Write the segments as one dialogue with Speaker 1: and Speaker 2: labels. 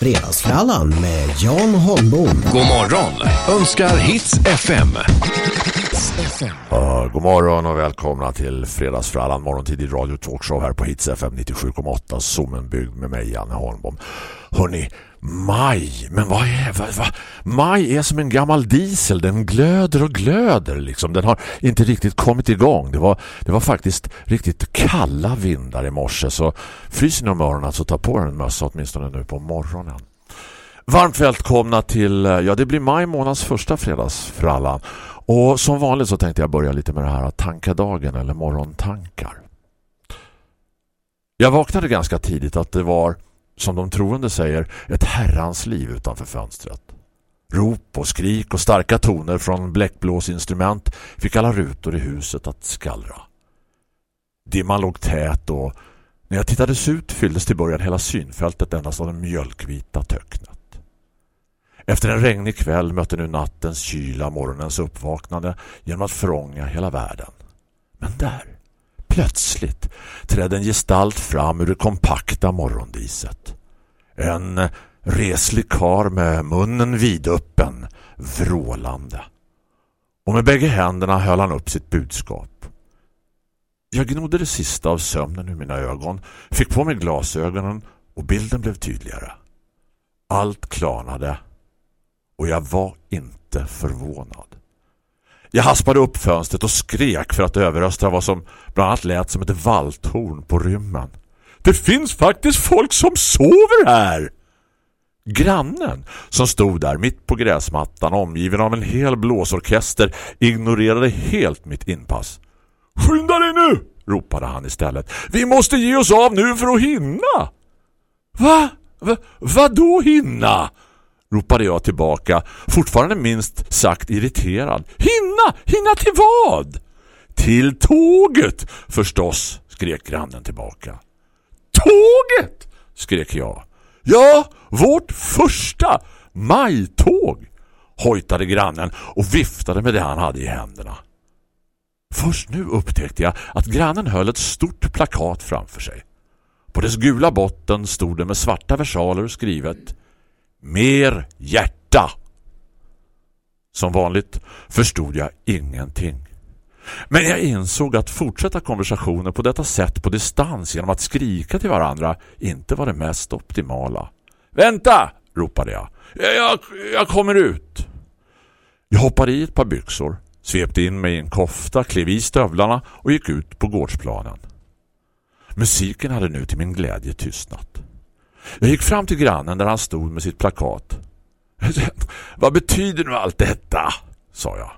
Speaker 1: Fredagsfrallan med Jan Holmbom.
Speaker 2: God morgon önskar Hits FM.
Speaker 3: Uh, god morgon och välkomna till Fredagsfrallan morgontid i radio talkshow här på Hits FM 97,8 Sommenbygd med mig Janne Holmbom. Hörrni, maj, men vad är vad, vad? Maj är som en gammal diesel, den glöder och glöder liksom. Den har inte riktigt kommit igång. Det var, det var faktiskt riktigt kalla vindar i morse så fryser ni om öronen så ta på er en mössa åtminstone nu på morgonen. Varmt välkomna till, ja det blir maj månads första fredagsfrallan. Och som vanligt så tänkte jag börja lite med det här tankadagen eller morgontankar. Jag vaknade ganska tidigt att det var, som de troende säger, ett herrans liv utanför fönstret. Rop och skrik och starka toner från bläckblåsinstrument fick alla rutor i huset att skallra. Dimman låg tät och när jag tittades ut fylldes till början hela synfältet endast av den mjölkvita töcknet. Efter en regnig kväll mötte nu nattens kyla morgonens uppvaknande genom att frånga hela världen. Men där, plötsligt, trädde en gestalt fram ur det kompakta morgondiset. En reslig kar med munnen vidöppen, vrålande. Och med bägge händerna höll han upp sitt budskap. Jag gnodde det sista av sömnen ur mina ögon, fick på mig glasögonen och bilden blev tydligare. Allt klarnade och jag var inte förvånad. Jag haspade upp fönstret och skrek för att överrösta vad som bland annat lät som ett valthorn på rymmen. Det finns faktiskt folk som sover här! Grannen som stod där mitt på gräsmattan omgiven av en hel blåsorkester ignorerade helt mitt inpass. Skynda dig nu! ropade han istället. Vi måste ge oss av nu för att hinna! Va? Va? Vad då hinna? ropade jag tillbaka, fortfarande minst sagt irriterad. Hinna! Hinna till vad? Till tåget, förstås, skrek grannen tillbaka. Tåget! skrek jag. Ja, vårt första majtåg, hojtade grannen och viftade med det han hade i händerna. Först nu upptäckte jag att grannen höll ett stort plakat framför sig. På dess gula botten stod det med svarta versaler skrivet Mer hjärta! Som vanligt förstod jag ingenting. Men jag insåg att fortsätta konversationer på detta sätt på distans genom att skrika till varandra inte var det mest optimala. Vänta! ropade jag. Jag, jag kommer ut. Jag hoppade i ett par byxor, svepte in mig i en kofta, klev i stövlarna och gick ut på gårdsplanen. Musiken hade nu till min glädje tystnat. Jag gick fram till grannen där han stod med sitt plakat. Vad betyder nu allt detta? sa jag.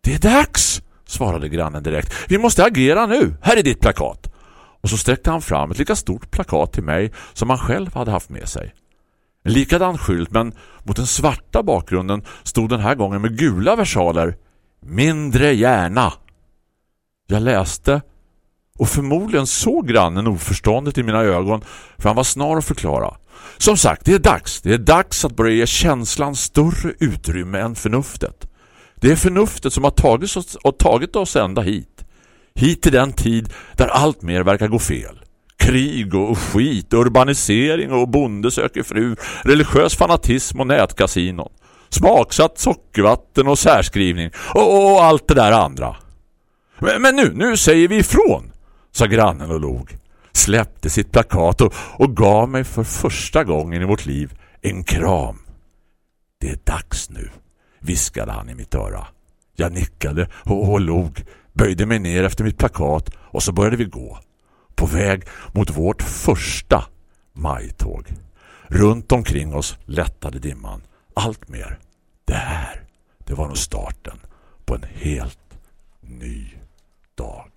Speaker 3: Det är dags, svarade grannen direkt. Vi måste agera nu. Här är ditt plakat. Och så sträckte han fram ett lika stort plakat till mig som han själv hade haft med sig. En likadan skylt men mot den svarta bakgrunden stod den här gången med gula versaler. Mindre gärna. Jag läste och förmodligen såg grannen oförståndet i mina ögon för han var snar att förklara. Som sagt, det är dags. Det är dags att börja ge känslan större utrymme än förnuftet. Det är förnuftet som har tagit oss, och tagit oss ända hit. Hit till den tid där allt mer verkar gå fel. Krig och skit, urbanisering och bonde söker fru, religiös fanatism och nätkasinon. Smaksatt sockervatten och särskrivning och, och allt det där andra. Men, men nu, nu säger vi ifrån sa grannen och log. Släppte sitt plakat och, och gav mig för första gången i vårt liv en kram. Det är dags nu, viskade han i mitt öra. Jag nickade och, och log, böjde mig ner efter mitt plakat och så började vi gå. På väg mot vårt första majtåg. Runt omkring oss lättade dimman. Allt mer. Det här, det var nog starten på en helt ny dag.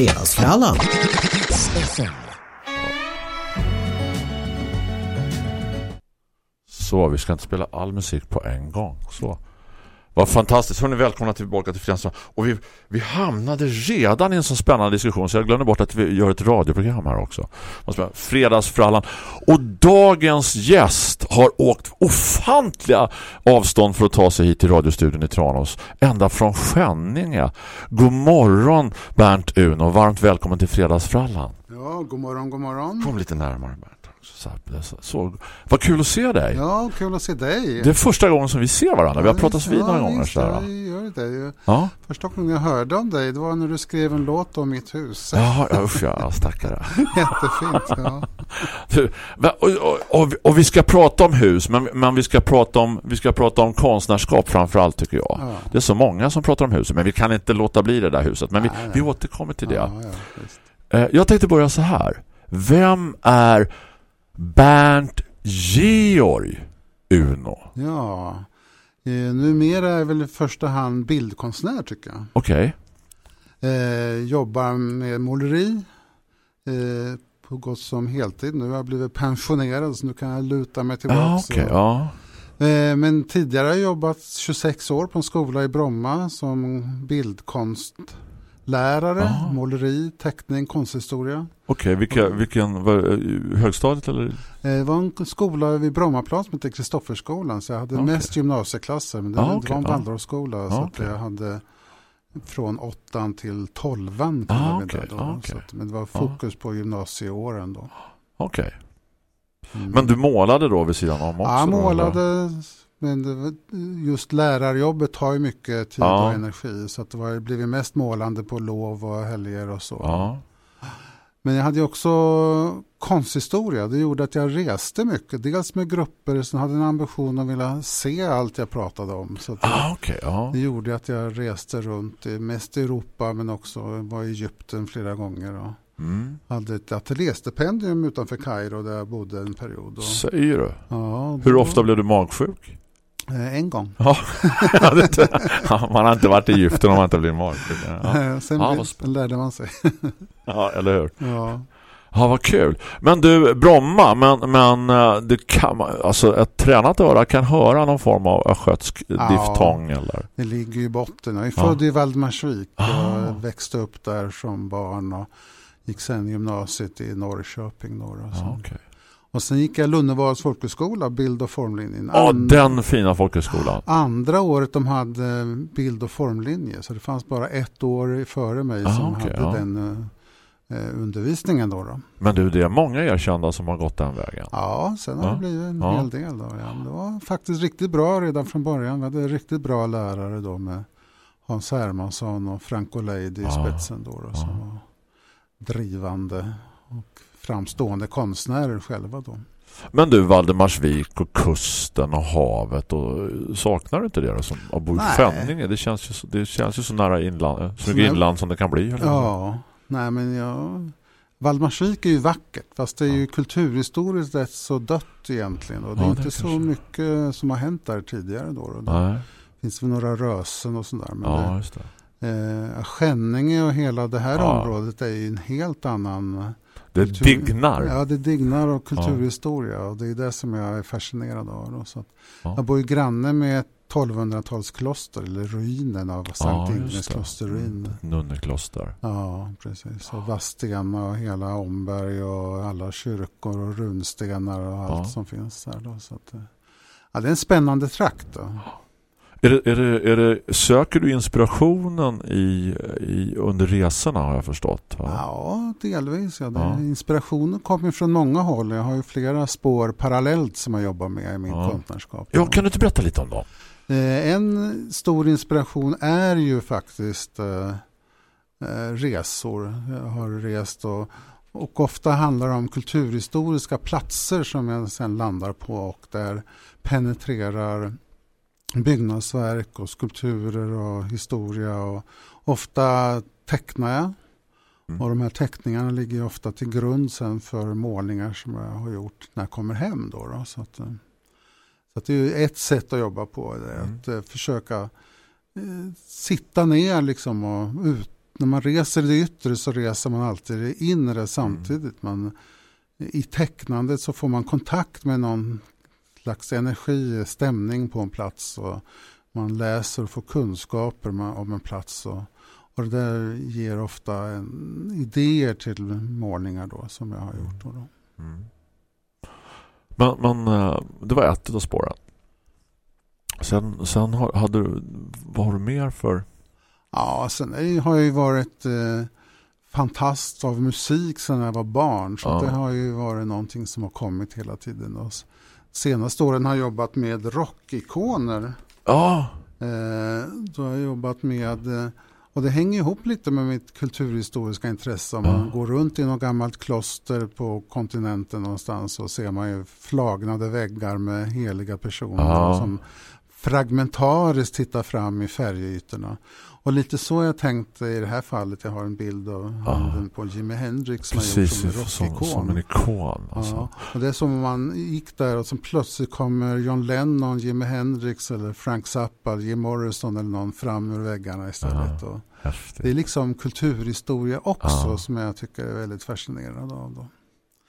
Speaker 1: Fredagsfrallan.
Speaker 3: Så, vi ska inte spela all musik på en gång. Så. Vad fantastiskt. Hörrni, välkomna tillbaka till Fredagsfrallan. Och vi, vi hamnade redan i en så spännande diskussion så jag glömde bort att vi gör ett radioprogram här också. Fredagsfrallan. Och dagens gäst har åkt ofantliga avstånd för att ta sig hit till radiostudion i Tranås. Ända från Skänninge. God morgon Bernt Uno. Varmt välkommen till Fredagsfrallan.
Speaker 4: Ja, god morgon, god morgon.
Speaker 3: Kom lite närmare Bernt. Så, så, så, vad kul att se dig.
Speaker 4: Ja, kul att se dig.
Speaker 3: Det är första gången som vi ser varandra. vi har pratat vid några gånger.
Speaker 4: Så ja, gör det.
Speaker 3: Ja.
Speaker 4: Första gången jag hörde om dig, det var när du skrev en låt om mitt hus.
Speaker 3: Ja, usch ja, stackare.
Speaker 4: Jättefint, ja.
Speaker 3: och, och, och, och, vi ska prata om hus, men, men vi, ska prata om, vi ska prata om konstnärskap framförallt tycker jag. Ja. Det är så många som pratar om huset, men vi kan inte låta bli det där huset. Men vi, vi återkommer till det. Ja, eh, jag tänkte börja så här. Vem är Bernt Georg Uno.
Speaker 4: Ja, eh, numera är väl i första hand bildkonstnär tycker jag.
Speaker 3: Okej.
Speaker 4: Okay. Eh, jobbar med måleri eh, på gott som heltid. Nu har jag blivit pensionerad så nu kan jag luta mig tillbaka.
Speaker 3: Ah, okay, ja.
Speaker 4: eh, men tidigare har jag jobbat 26 år på en skola i Bromma som bildkonst lärare, Aha. måleri, teckning, konsthistoria.
Speaker 3: Okej, okay, vilka, vilken, var, högstadiet eller?
Speaker 4: Eh, det var en skola vid Brommaplan som hette Kristofferskolan så jag hade okay. mest gymnasieklasser men det, ah, okay. det var en Waldorfskola ah. så att jag hade från åttan till tolvan ah, okay. då, ah, okay. att, men det var fokus ah. på gymnasieåren då.
Speaker 3: Okej. Mm. Men du målade då vid sidan om också?
Speaker 4: Ja, jag målade men just lärarjobbet tar ju mycket tid ja. och energi så att det har blivit mest målande på lov och helger och så.
Speaker 3: Ja.
Speaker 4: Men jag hade också konsthistoria. Det gjorde att jag reste mycket. Dels med grupper som hade en ambition att vilja se allt jag pratade om. Så det,
Speaker 3: ah, okay, ja.
Speaker 4: det gjorde att jag reste runt, mest i Europa men också var i Egypten flera gånger. Och mm. Hade ett ateljéstipendium utanför Kairo där jag bodde en period. Och,
Speaker 3: Säger du?
Speaker 4: Ja,
Speaker 3: Hur ofta blev du magsjuk?
Speaker 4: Eh, en gång.
Speaker 3: Ja. man har inte varit i Egypten om man inte blir magsjuk.
Speaker 4: Ja. Sen ja, lärde man sig.
Speaker 3: ja, eller hur?
Speaker 4: Ja.
Speaker 3: Ja, vad kul. Men du, Bromma, men, men eh, det kan alltså ett tränat öra kan höra någon form av östgötsk ja, diftong eller?
Speaker 4: det ligger i botten. Jag är ja. född i Valdemarsvik ah. och växte upp där som barn och gick sen gymnasiet i Norrköping. Då,
Speaker 3: ah, okay.
Speaker 4: Och sen gick jag Lunnevads folkhögskola, bild- och formlinjen.
Speaker 3: Ja, den fina folkhögskolan.
Speaker 4: Andra året de hade bild- och formlinje. Så det fanns bara ett år före mig Aha, som okay, hade ja. den uh, undervisningen. Då, då,
Speaker 3: Men du, det är många erkända som har gått den vägen.
Speaker 4: Ja, sen har ja. det blivit en ja. hel del. Då, ja. Det var faktiskt riktigt bra redan från början. Vi hade riktigt bra lärare då med Hans Hermansson och Franco Leidi i spetsen. Då, då, som var drivande och framstående konstnärer själva då.
Speaker 3: Men du, Valdemarsvik och kusten och havet och saknar du inte det då, som att bo i Skänninge? Det känns ju, det känns ju så nära inland, så mycket inland som det kan bli.
Speaker 4: Eller? Ja, nej men jag... Valdemarsvik är ju vackert fast det är ju kulturhistoriskt rätt så dött egentligen. Och det är ja, inte det så kanske. mycket som har hänt där tidigare då. då.
Speaker 3: Nej.
Speaker 4: Det finns väl några rösen och sådär. Men
Speaker 3: ja,
Speaker 4: det, det. Eh, Skänninge och hela det här området är ju en helt annan
Speaker 3: det kultur, dignar.
Speaker 4: Ja, det dignar och kulturhistoria. Ja. Och det är det som jag är fascinerad av. Då. Så ja. Jag bor ju granne med ett 1200-talskloster, eller ruinen av Sankt ja, Ingves klosterruin.
Speaker 3: Nunnekloster.
Speaker 4: Ja, precis. Och Vadstena och hela Omberg och alla kyrkor och runstenar och allt som finns där. Då. Så att, ja, det är en spännande trakt. Då.
Speaker 3: Är det, är det, är det, söker du inspirationen i, i, under resorna har jag förstått?
Speaker 4: Va? Ja, delvis. Ja. ja. Inspirationen kommer från många håll. Jag har ju flera spår parallellt som jag jobbar med i min ja. konstnärskap.
Speaker 3: Ja, kan du inte berätta lite om dem?
Speaker 4: Eh, en stor inspiration är ju faktiskt eh, eh, resor. Jag har rest och, och ofta handlar det om kulturhistoriska platser som jag sen landar på och där penetrerar byggnadsverk och skulpturer och historia. Och ofta tecknar jag. Mm. Och de här teckningarna ligger ofta till grund sen för målningar som jag har gjort när jag kommer hem. Då, då. Så, att, eh, så att det är ett sätt att jobba på. Det, mm. Att uh, försöka uh, sitta ner liksom och ut, när man reser det yttre så reser man alltid det inre samtidigt. Man, I tecknandet så får man kontakt med någon slags energi, stämning på en plats. Och man läser och får kunskaper om en plats. Och, och det där ger ofta en, idéer till målningar då, som jag har gjort. Då. Mm.
Speaker 3: Men, men eh, det var ett av spåren. Sen, sen har, hade du, vad har du mer för?
Speaker 4: Ja, sen har jag ju varit eh, fantast av musik sedan jag var barn. Så ja. det har ju varit någonting som har kommit hela tiden. Och senaste åren har jobbat med rockikoner.
Speaker 3: Ja.
Speaker 4: Eh, då har jag jobbat med eh, och det hänger ihop lite med mitt kulturhistoriska intresse. Om man går runt i något gammalt kloster på kontinenten någonstans så ser man ju flagnade väggar med heliga personer ja. som fragmentariskt tittar fram i färgytorna. Och lite så har jag tänkt i det här fallet. Jag har en bild av handen på Jimi Hendrix
Speaker 3: Precis,
Speaker 4: som.
Speaker 3: Som, som en ikon. Alltså. Ja,
Speaker 4: och det är som om man gick där och så plötsligt kommer John Lennon, Jimi Hendrix eller Frank Zappa, Jim Morrison eller någon fram ur väggarna istället. Ja, det är liksom kulturhistoria också ja. som jag tycker är väldigt fascinerad av. Då.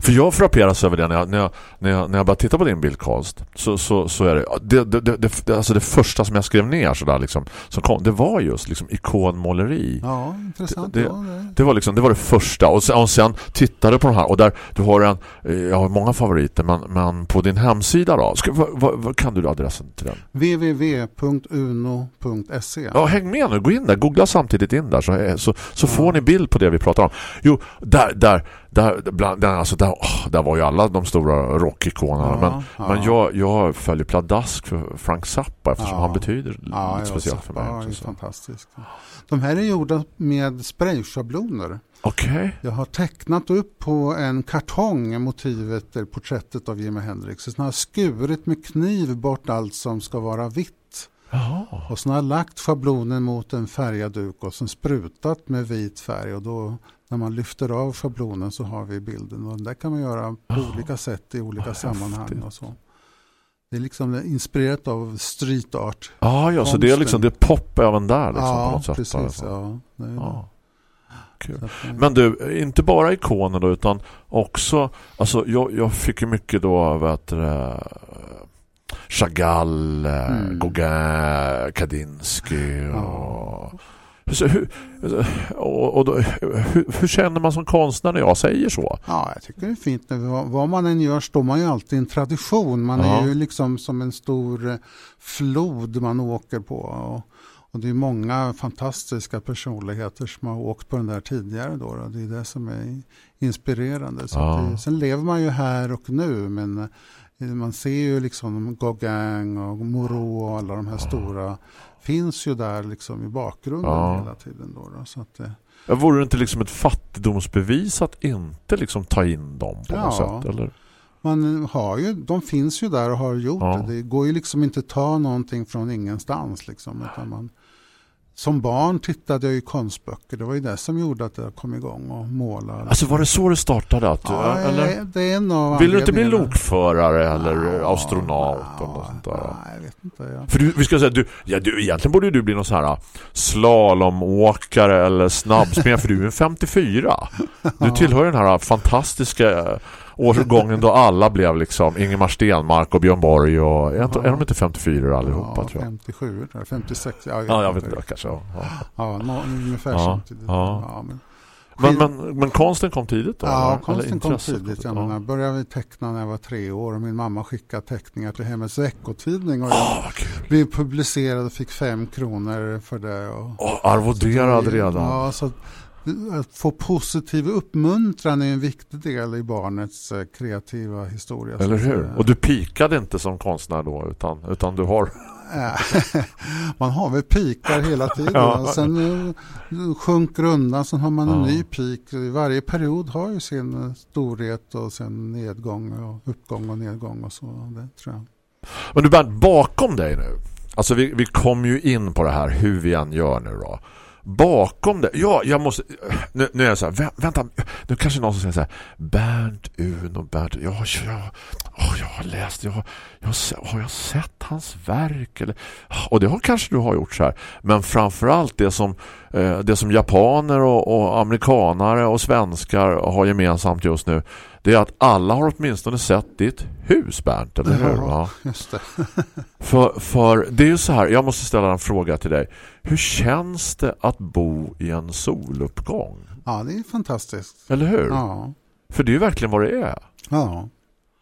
Speaker 3: För jag frapperas över det när jag, när jag, när jag, när jag bara tittar på din bildkonst så, så, så är det det, det, det, alltså det första som jag skrev ner sådär liksom, som kom, det var just liksom ikonmåleri.
Speaker 4: Ja, intressant.
Speaker 3: Det, det, det, var liksom, det var det första och sen, och sen tittade på de här och där, du har en, eh, jag har många favoriter men, men på din hemsida då, ska, vad, vad, vad kan du adressen till den?
Speaker 4: www.uno.se
Speaker 3: Ja, häng med nu, gå in där, googla samtidigt in där så, så, så ja. får ni bild på det vi pratar om. Jo, där, där där, bland, där, alltså där, oh, där var ju alla de stora rockikonerna. Ja, men, ja. men jag, jag följer pladask för Frank Zappa eftersom ja. han betyder ja, lite speciellt för mig.
Speaker 4: Ja, är fantastiskt. De här är gjorda med sprayschabloner.
Speaker 3: Okay.
Speaker 4: Jag har tecknat upp på en kartong motivet, eller porträttet av Jimi Hendrix. Sen har jag skurit med kniv bort allt som ska vara vitt.
Speaker 3: Jaha.
Speaker 4: Och sen har jag lagt schablonen mot en färgad duk och sen sprutat med vit färg och då när man lyfter av schablonen så har vi bilden. Och det kan man göra på oh. olika sätt i olika sammanhang. och så. Det är liksom inspirerat av street art.
Speaker 3: Ah, ja, så det är liksom det pop även där liksom,
Speaker 4: ja,
Speaker 3: på något sätt.
Speaker 4: Precis, alltså. ja, det
Speaker 3: ja. Kul. Men du, inte bara ikoner då, utan också, alltså jag, jag fick ju mycket då av att Chagall, mm. Gauguin, Kandinsky och så hur, och, och då, hur, hur, känner man som konstnär när jag säger så?
Speaker 4: Ja, jag tycker det är fint. Vad man än gör står man ju alltid i en tradition. Man ja. är ju liksom som en stor eh, flod man åker på. Och, och det är många fantastiska personligheter som har åkt på den där tidigare. Då, då. Det är det som är inspirerande. Så ja. det, sen lever man ju här och nu men eh, man ser ju liksom Gauguin och Moreau och alla de här stora finns ju där liksom i bakgrunden ja. hela tiden. Då, då så att, eh.
Speaker 3: ja, vore det inte liksom ett fattigdomsbevis att inte liksom ta in dem på ja. något sätt? Eller?
Speaker 4: Man har ju, de finns ju där och har gjort ja. det. Det går ju liksom inte att ta någonting från ingenstans. Liksom, utan man, som barn tittade jag i konstböcker. Det var ju det som gjorde att jag kom igång och måla.
Speaker 3: Alltså var det så det startade? Att du,
Speaker 4: ja, eller? Det är en av
Speaker 3: Vill du inte bli lokförare eller ja, astronaut? Ja, eller sånt där?
Speaker 4: Nej, jag vet inte. Ja.
Speaker 3: För du, vi ska säga, du, ja, du, egentligen borde du bli någon så här slalomåkare eller snabbspringare för du är en 54. Du tillhör den här fantastiska årgången då alla blev liksom Ingemar Stenmark och Björn Borg och är, inte, är de inte 54 allihopa
Speaker 4: ja,
Speaker 3: tror jag?
Speaker 4: 57, 56
Speaker 3: ja, jag, ja, jag vet inte, kanske ja.
Speaker 4: Ja, no, ungefär ja, samtidigt
Speaker 3: ja. ja men, men, men, men, konsten kom tidigt då?
Speaker 4: Ja, konsten kom tidigt. Jag ja. började teckna när jag var tre år och min mamma skickade teckningar till Hemmets veckotidning och oh, blev publicerad och fick fem kronor för det. Och,
Speaker 3: oh, arvoderad redan.
Speaker 4: Ja, så att få positiv uppmuntran är en viktig del i barnets eh, kreativa historia.
Speaker 3: Eller hur? Och du pikade inte som konstnär då utan, utan du har...
Speaker 4: man har väl pikar hela tiden. ja. Sen uh, sjunker undan, sen har man en ja. ny pik. Varje period har ju sin eh, storhet och sen nedgång och uppgång och nedgång och så. Det tror jag.
Speaker 3: Men du Bernt, bakom dig nu. Alltså vi, vi kom ju in på det här hur vi än gör nu då bakom det. Ja, jag måste... Nu, nu är jag så här, vä- vänta, nu kanske någon som säger så här, Bernt Uno, Bernt, ja, jag, oh, jag har läst, jag, jag, har har jag sett hans verk? Eller, och det har kanske du har gjort så här. Men framförallt det som, eh, det som japaner och, och amerikanare och svenskar har gemensamt just nu, det är att alla har åtminstone sett ditt hus, Bernt, eller hur?
Speaker 4: Ja. Just det.
Speaker 3: För, för det är ju så här, jag måste ställa en fråga till dig. Hur känns det att bo i en soluppgång?
Speaker 4: Ja, det är fantastiskt.
Speaker 3: Eller hur?
Speaker 4: Ja.
Speaker 3: För det är ju verkligen vad det är.
Speaker 4: Ja.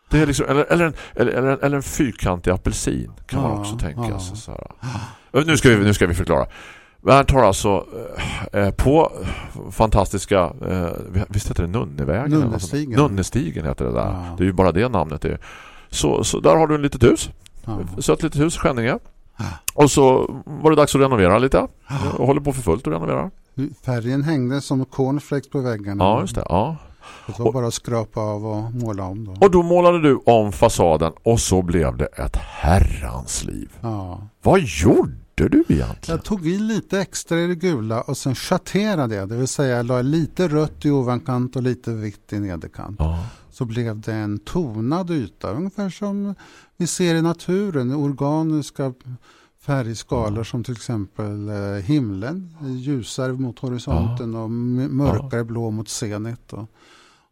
Speaker 3: Det är liksom, eller, eller, en, eller, eller, en fyrkantig apelsin kan man
Speaker 4: Ja,
Speaker 3: också tänka
Speaker 4: ja.
Speaker 3: sig. Så här. Nu, ska vi, nu ska vi förklara. Bernt har alltså eh, på fantastiska eh, visst heter det Nunnevägen?
Speaker 4: Nunnestigen.
Speaker 3: Nunnestigen heter det där.
Speaker 4: Ja.
Speaker 3: Det är ju bara det namnet är. Så, så där har du ett litet hus.
Speaker 4: Ja.
Speaker 3: Sött litet hus, Skänninge. Och så var det dags att renovera lite. Och håller på för fullt att renovera.
Speaker 4: Färgen hängde som cornflakes på väggarna.
Speaker 3: Ja, just det. Ja.
Speaker 4: Det var bara att skrapa av och måla om då.
Speaker 3: Och då målade du om fasaden och så blev det ett herrans liv.
Speaker 4: Ja.
Speaker 3: Vad gjorde du egentligen?
Speaker 4: Jag tog i lite extra i det gula och sen schatterade jag. Det vill säga jag la lite rött i ovankant och lite vitt i nederkant.
Speaker 3: Ja.
Speaker 4: Så blev det en tonad yta. Ungefär som vi ser i naturen. Organiska färgskalor som till exempel eh, himlen. Ljusare mot horisonten och m- mörkare blå mot zenit. Och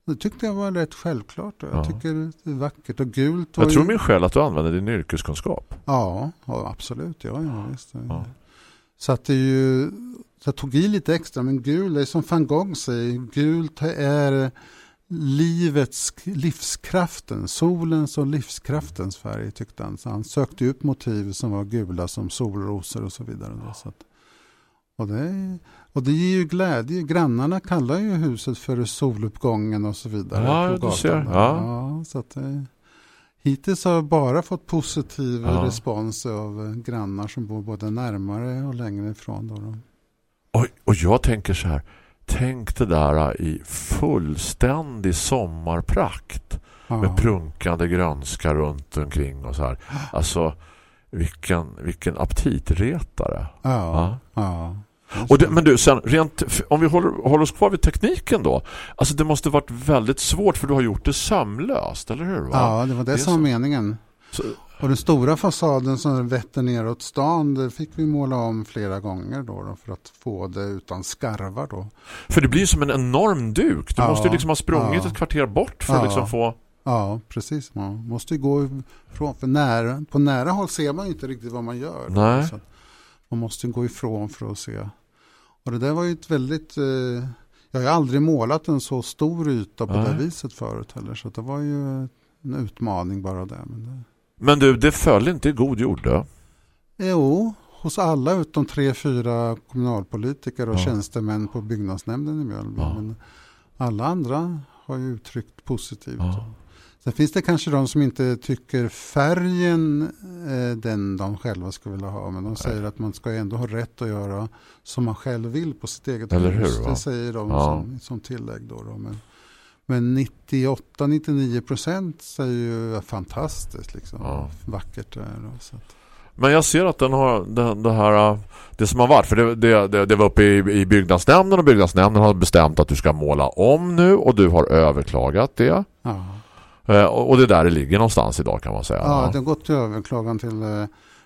Speaker 4: det tyckte jag var rätt självklart. Jag
Speaker 3: Ja.
Speaker 4: tycker det är vackert. Och gult
Speaker 3: Jag tror
Speaker 4: ju-
Speaker 3: min själ att du använder din yrkeskunskap.
Speaker 4: Ja, ja absolut. Ja, ja, visst.
Speaker 3: Ja.
Speaker 4: Så att det är ju... Jag tog i lite extra, men gul är som van Gogh säger, gult är livets, livskraften, solens och livskraftens färg tyckte han. Så han sökte upp motiv som var gula som solrosor och så vidare. Då, så att, och, det, och det ger ju glädje. Grannarna kallar ju huset för soluppgången och så vidare.
Speaker 3: Ja,
Speaker 4: på
Speaker 3: du ser. Ja.
Speaker 4: Ja, så att det, hittills har jag bara fått positiv
Speaker 3: Ja.
Speaker 4: respons av eh, grannar som bor både närmare och längre ifrån. Då, då.
Speaker 3: Och, och jag tänker så här. Tänk det där i fullständig sommarprakt.
Speaker 4: Ja.
Speaker 3: Med prunkande grönska runt omkring och så här. Alltså, vilken, vilken aptitretare.
Speaker 4: Ja,
Speaker 3: Ja.
Speaker 4: ja.
Speaker 3: Och det, men du, sen, rent, om vi håller, håller oss kvar vid tekniken då. Alltså det måste varit väldigt svårt för du har gjort det sömlöst, eller hur? Va?
Speaker 4: ja, det var det,
Speaker 3: Det
Speaker 4: som var meningen.
Speaker 3: Så,
Speaker 4: Och den stora fasaden som vetter neråt stan, det fick vi måla om flera gånger då, då för att få det utan skarvar då.
Speaker 3: för det blir som en enorm duk. Du
Speaker 4: Ja,
Speaker 3: måste ju liksom ha sprungit
Speaker 4: ja.
Speaker 3: ett kvarter bort för att
Speaker 4: Ja.
Speaker 3: liksom få...
Speaker 4: Ja, precis. Man måste ju gå ifrån, för nära, på nära håll ser man ju inte riktigt vad man gör.
Speaker 3: Nej.
Speaker 4: Att man måste gå ifrån för att se. Och det där var ju ett väldigt... Eh, jag har aldrig målat en så stor yta på
Speaker 3: Nej.
Speaker 4: det viset förut heller. Så det var ju en utmaning bara det. Men det
Speaker 3: Men du, det föll inte i god jord då?
Speaker 4: Jo, hos alla utom tre, fyra kommunalpolitiker och
Speaker 3: Ja.
Speaker 4: tjänstemän på byggnadsnämnden i Mjölby.
Speaker 3: Ja.
Speaker 4: Men alla andra har ju uttryckt positivt.
Speaker 3: Ja.
Speaker 4: Sen finns det kanske de som inte tycker färgen är den de själva skulle vilja ha. Men de säger att man ska ändå ha rätt att göra som man själv vill på sitt eget
Speaker 3: Eller
Speaker 4: hus.
Speaker 3: hur, va?
Speaker 4: Det säger de
Speaker 3: Ja.
Speaker 4: som, som tillägg. Då, då. Men, men 98-99 procent säger ju fantastiskt. Liksom.
Speaker 3: Ja.
Speaker 4: Vackert det är. då, Så att,
Speaker 3: Men jag ser att den har det, det här uh, det som har varit för det, det, det, det var uppe i, i byggnadsnämnden och byggnadsnämnden har bestämt att du ska måla om nu och du har överklagat det.
Speaker 4: ja.
Speaker 3: Eh, och, det där det ligger någonstans idag kan man säga.
Speaker 4: Ja, det har gått till överklagan till eh,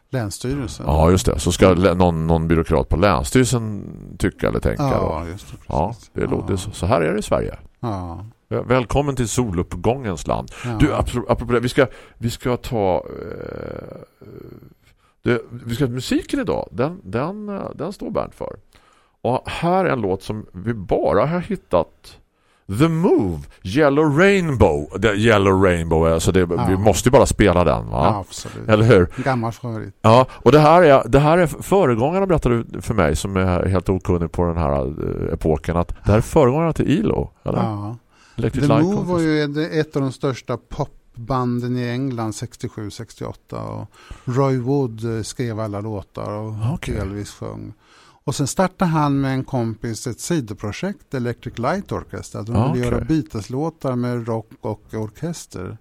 Speaker 4: Länsstyrelsen.
Speaker 3: Ja, just det. Så ska någon, någon byråkrat på länsstyrelsen tycka eller tänka
Speaker 4: Ja,
Speaker 3: då.
Speaker 4: just det.
Speaker 3: Ja, det låter så. Så här är det i Sverige.
Speaker 4: Ja,
Speaker 3: Väl- Välkommen till soluppgångens land.
Speaker 4: ja.
Speaker 3: Du, apropå, apropå det, vi ska, vi ska ta... Eh, det, vi ska musiken idag, den, den, eh, den står Bernt för. Och här är en låt som vi bara har hittat The Move, Yellow Rainbow. Det, Yellow Rainbow, alltså det,
Speaker 4: Ja.
Speaker 3: vi måste ju bara spela den va?
Speaker 4: ja, absolut.
Speaker 3: Eller hur?
Speaker 4: Gammal favorit.
Speaker 3: Ja, och det här är, det här är föregångarna berättade för mig som är helt okunnig på den här eh, epoken att det här är föregångarna till ILO, eller?
Speaker 4: Ja.
Speaker 3: Electric
Speaker 4: The
Speaker 3: Light
Speaker 4: Move var ju ett- av de största popbanden i England 67-68 och Roy Wood eh, skrev alla låtar och
Speaker 3: Okej.
Speaker 4: delvis sjöng. Och sen startade han med en kompis ett sidoprojekt, Electric Light Orchestra. De ville
Speaker 3: Okej.
Speaker 4: göra Beatles-låtar med rock och orkester.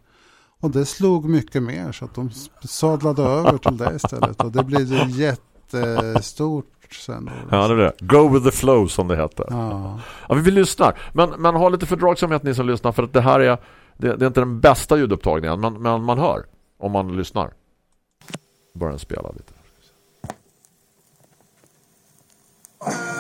Speaker 4: Och det slog mycket mer så att de sadlade över till det istället. Och det blev ett jättestort sen. Då.
Speaker 3: Ja, det är det. Go with the flow som det heter.
Speaker 4: Ja.
Speaker 3: Ja, vi lyssnar. Men, men ha lite fördragsamhet ni som lyssnar för att det här är, det, det är inte den bästa ljudupptagningen men, men man hör om man lyssnar. Bara spela lite.
Speaker 5: Oh.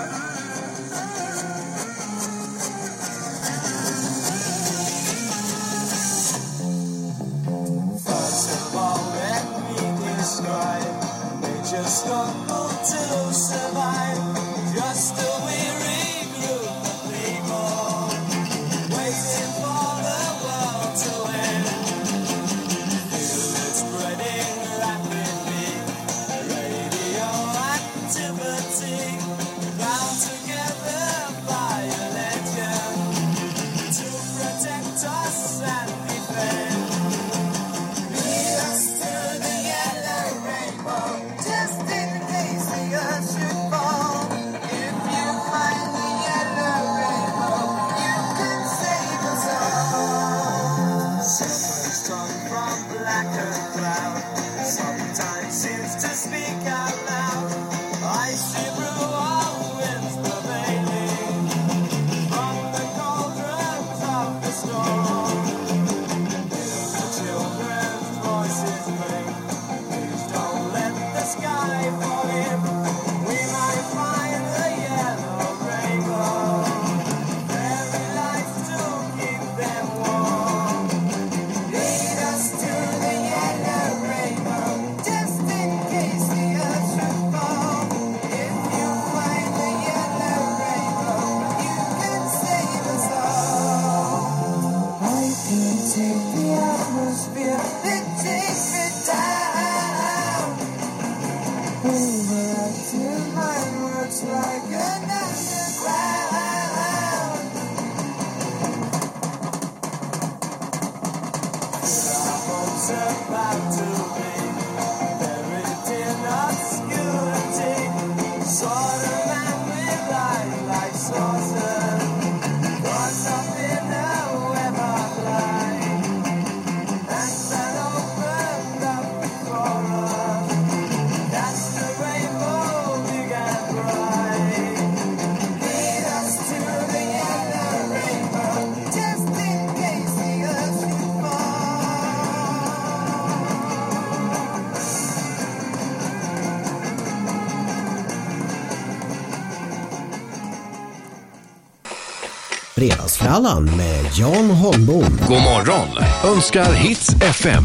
Speaker 1: Fredagsfrallan med Jan Holmbom.
Speaker 2: God morgon önskar Hits FM.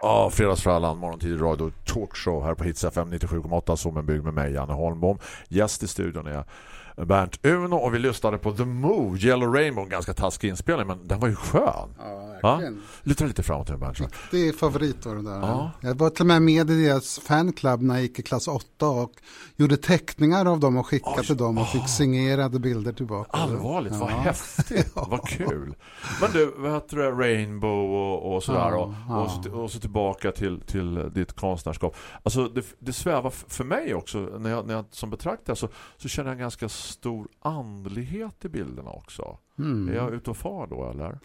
Speaker 3: Ja, fredagsfrallan, morgontid radio talkshow här på Hits FM 97,8 som en bygg med mig, Janne Holmbom. Gäst i studion är Bernt Uno och vi lyssnade på The Move, Yellow Rainbow, ganska taskig inspelning men den var ju skön.
Speaker 4: Ja,
Speaker 3: Ja?
Speaker 4: verkligen.
Speaker 3: Luta lite framåt nu Bernt.
Speaker 4: Det är favorit då det där.
Speaker 3: Ja.
Speaker 4: Jag var till och med med i deras fanclub när jag gick i klass 8 och gjorde teckningar av dem och skickade
Speaker 3: Oj.
Speaker 4: till dem och fick signerade bilder tillbaka.
Speaker 3: Allvarligt, vad
Speaker 4: Ja.
Speaker 3: häftigt, vad kul. Men du, vad heter det, Rainbow och, och sådär
Speaker 4: Ja,
Speaker 3: och,
Speaker 4: ja.
Speaker 3: och, så, och så tillbaka till, till ditt konstnärskap. Alltså det, det svävar för mig också, när jag, när jag som betraktare så, så känner jag ganska stor andlighet i bilderna också.
Speaker 4: Mm.
Speaker 3: Är jag ute och far då eller?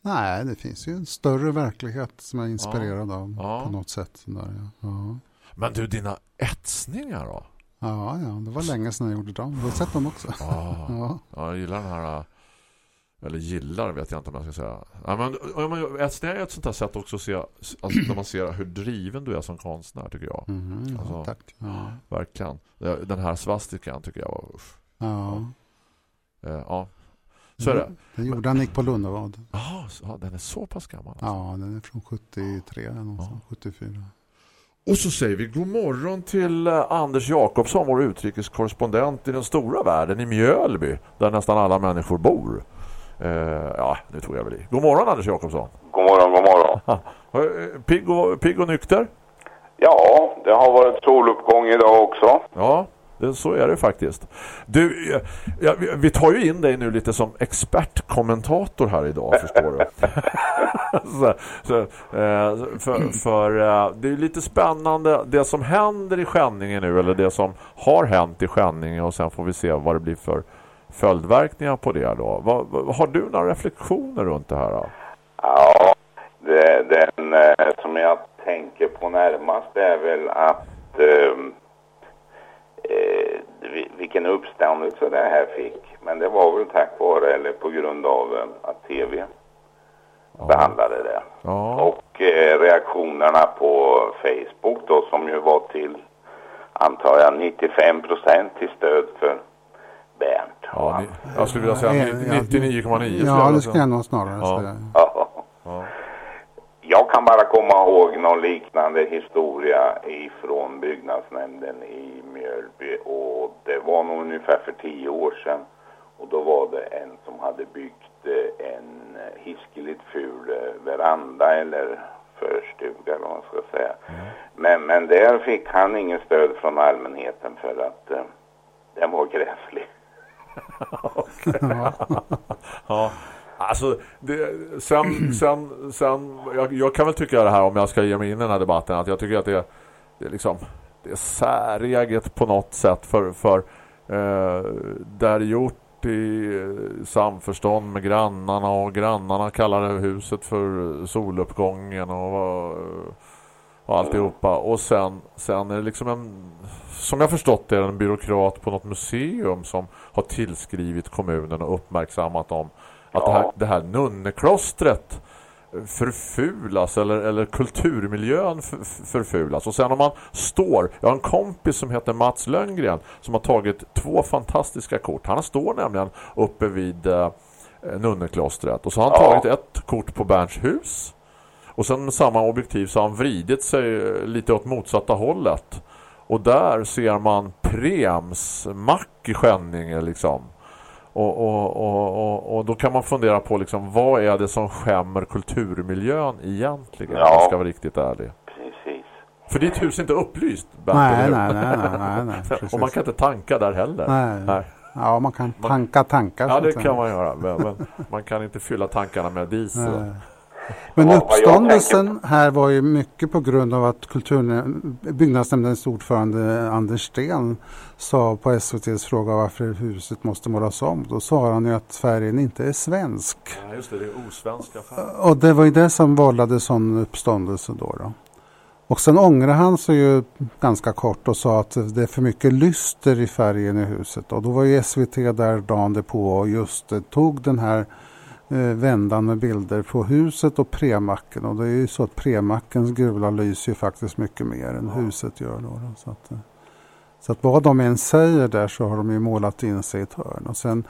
Speaker 4: Nej, det finns ju en större verklighet som jag är inspirerad av
Speaker 3: Ja.
Speaker 4: på något sätt. Där, ja. Ja.
Speaker 3: Men du, dina etsningar då?
Speaker 4: Ja, ja, det var länge sedan jag gjorde dem. Du har sett dem också. Ja.
Speaker 3: Ja, jag gillar den här eller gillar vet jag inte om jag ska säga. Ja, men, ja, etsningar är ett sånt här sätt också att se alltså, när man ser hur driven du är som konstnär tycker jag.
Speaker 4: Ja,
Speaker 3: Alltså.
Speaker 4: tack. Ja.
Speaker 3: Verkligen. Den här svastikan tycker jag var usch.
Speaker 4: Ja.
Speaker 3: Eh, ja. Så är det.
Speaker 4: Den gjorde han gick på Lundavad.
Speaker 3: Jaha, ja, den är så pass gammal. Alltså.
Speaker 4: Ja, den är från 73 eller någonstans, 74.
Speaker 3: Och så säger vi god morgon till eh, Anders Jakobsson, vår utrikeskorrespondent i den stora världen i Mjölby, där nästan alla människor bor. Eh, ja, nu tog jag väl i. God morgon Anders Jakobsson.
Speaker 6: God morgon, god morgon.
Speaker 3: Pigg och, pigg och nykter?
Speaker 6: Ja, det har varit soluppgång idag också.
Speaker 3: Ja, det, så är det faktiskt. Du, eh, ja, vi- tar ju in dig nu lite som expertkommentator här idag, förstår du. så, så, eh, för för eh, det är lite spännande det som händer i Skänninge nu, eller det som har hänt i Skänninge och sen får vi se vad det blir för följdverkningar på det då. Vad, vad, har du några reflektioner runt det här då?
Speaker 6: Ja, det, den eh, som jag tänker på närmast är väl att ehm, eh, vi- vilken uppståndelse det här fick. Men det var väl tack vare eller på grund av eh, att tv behandlade det.
Speaker 3: Ja.
Speaker 6: Och eh, reaktionerna på Facebook då som ju var till antar jag 95 procent till stöd för Bernt.
Speaker 3: Ja, ni, jag skulle vilja säga
Speaker 4: Ja,
Speaker 3: ni-
Speaker 4: ja,
Speaker 3: 99,9 skulle
Speaker 4: Ja,
Speaker 3: jag
Speaker 4: det skulle jag nog snarare
Speaker 3: Ja.
Speaker 4: säga.
Speaker 6: Ja.
Speaker 3: Ja.
Speaker 6: Jag kan bara komma ihåg någon liknande historia ifrån byggnadsnämnden i Mjölby och det var nog ungefär för tio år sedan. Och då var det en som hade byggt eh, en eh, hiskeligt ful eh, veranda eller förstuga eller vad man ska säga. Men, men där fick han ingen stöd från allmänheten för att eh, den var gräslig.
Speaker 3: Ja, alltså det, sen, sen, sen jag, jag kan väl tycka det här om jag ska ge mig in i den här debatten att jag tycker att det, det är liksom det är säreget på något sätt för, för eh, det är gjort i samförstånd med grannarna och grannarna kallade huset för soluppgången och, och alltihopa och sen, sen är det liksom en som jag förstått det är en byråkrat på något museum som har tillskrivit kommunen och uppmärksammat om att det, här,
Speaker 6: Ja.
Speaker 3: det här nunneklostret förfulas eller, eller kulturmiljön för- för- förfulas. Och sen om man står, jag har en kompis som heter Mats Lönngren som har tagit två fantastiska kort. Han står nämligen uppe vid eh, nunneklostret och så har han
Speaker 6: Ja.
Speaker 3: tagit ett kort på Berns hus och sen med samma objektiv så har han vridit sig eh, lite åt motsatta hållet. Och där ser man Prems mack i Skänninge liksom. Och, och, och, och, och då kan man fundera på liksom, vad är det som skämmer kulturmiljön egentligen?
Speaker 6: Ja.
Speaker 3: Om jag ska vara riktigt ärlig.
Speaker 6: Precis.
Speaker 3: För ditt hus är inte upplyst. Bernt,
Speaker 4: Nej, nej, nej, nej, nej, nej,
Speaker 3: och man kan inte tanka där heller.
Speaker 4: Nej. Ja, man kan tanka tankar.
Speaker 3: Ja, det kan man göra. Men, men man kan inte fylla tankarna med diesel.
Speaker 4: Nej. Men
Speaker 6: vad
Speaker 4: uppståndelsen här var ju mycket på grund av att byggnadsnämndens ordförande Anders Sten sa på SVTs fråga varför huset måste målas om. Då sa han ju att färgen inte är svensk.
Speaker 3: Ja, just det. Det är osvenska färger.
Speaker 4: Och det var ju det som vållade sån uppståndelse då. då. Och sen ångrade han sig ju ganska kort och sa att det är för mycket lyster i färgen i huset. Och då var ju SVT där dagen därpå och just eh, tog den här eh, vändan med bilder på huset och premacken. Och det är ju så att premackens gula lyser ju faktiskt mycket mer än huset gör. Då, då. Så, att, eh, så att vad de än säger där så har de ju målat in sig i ett hörn. Och sen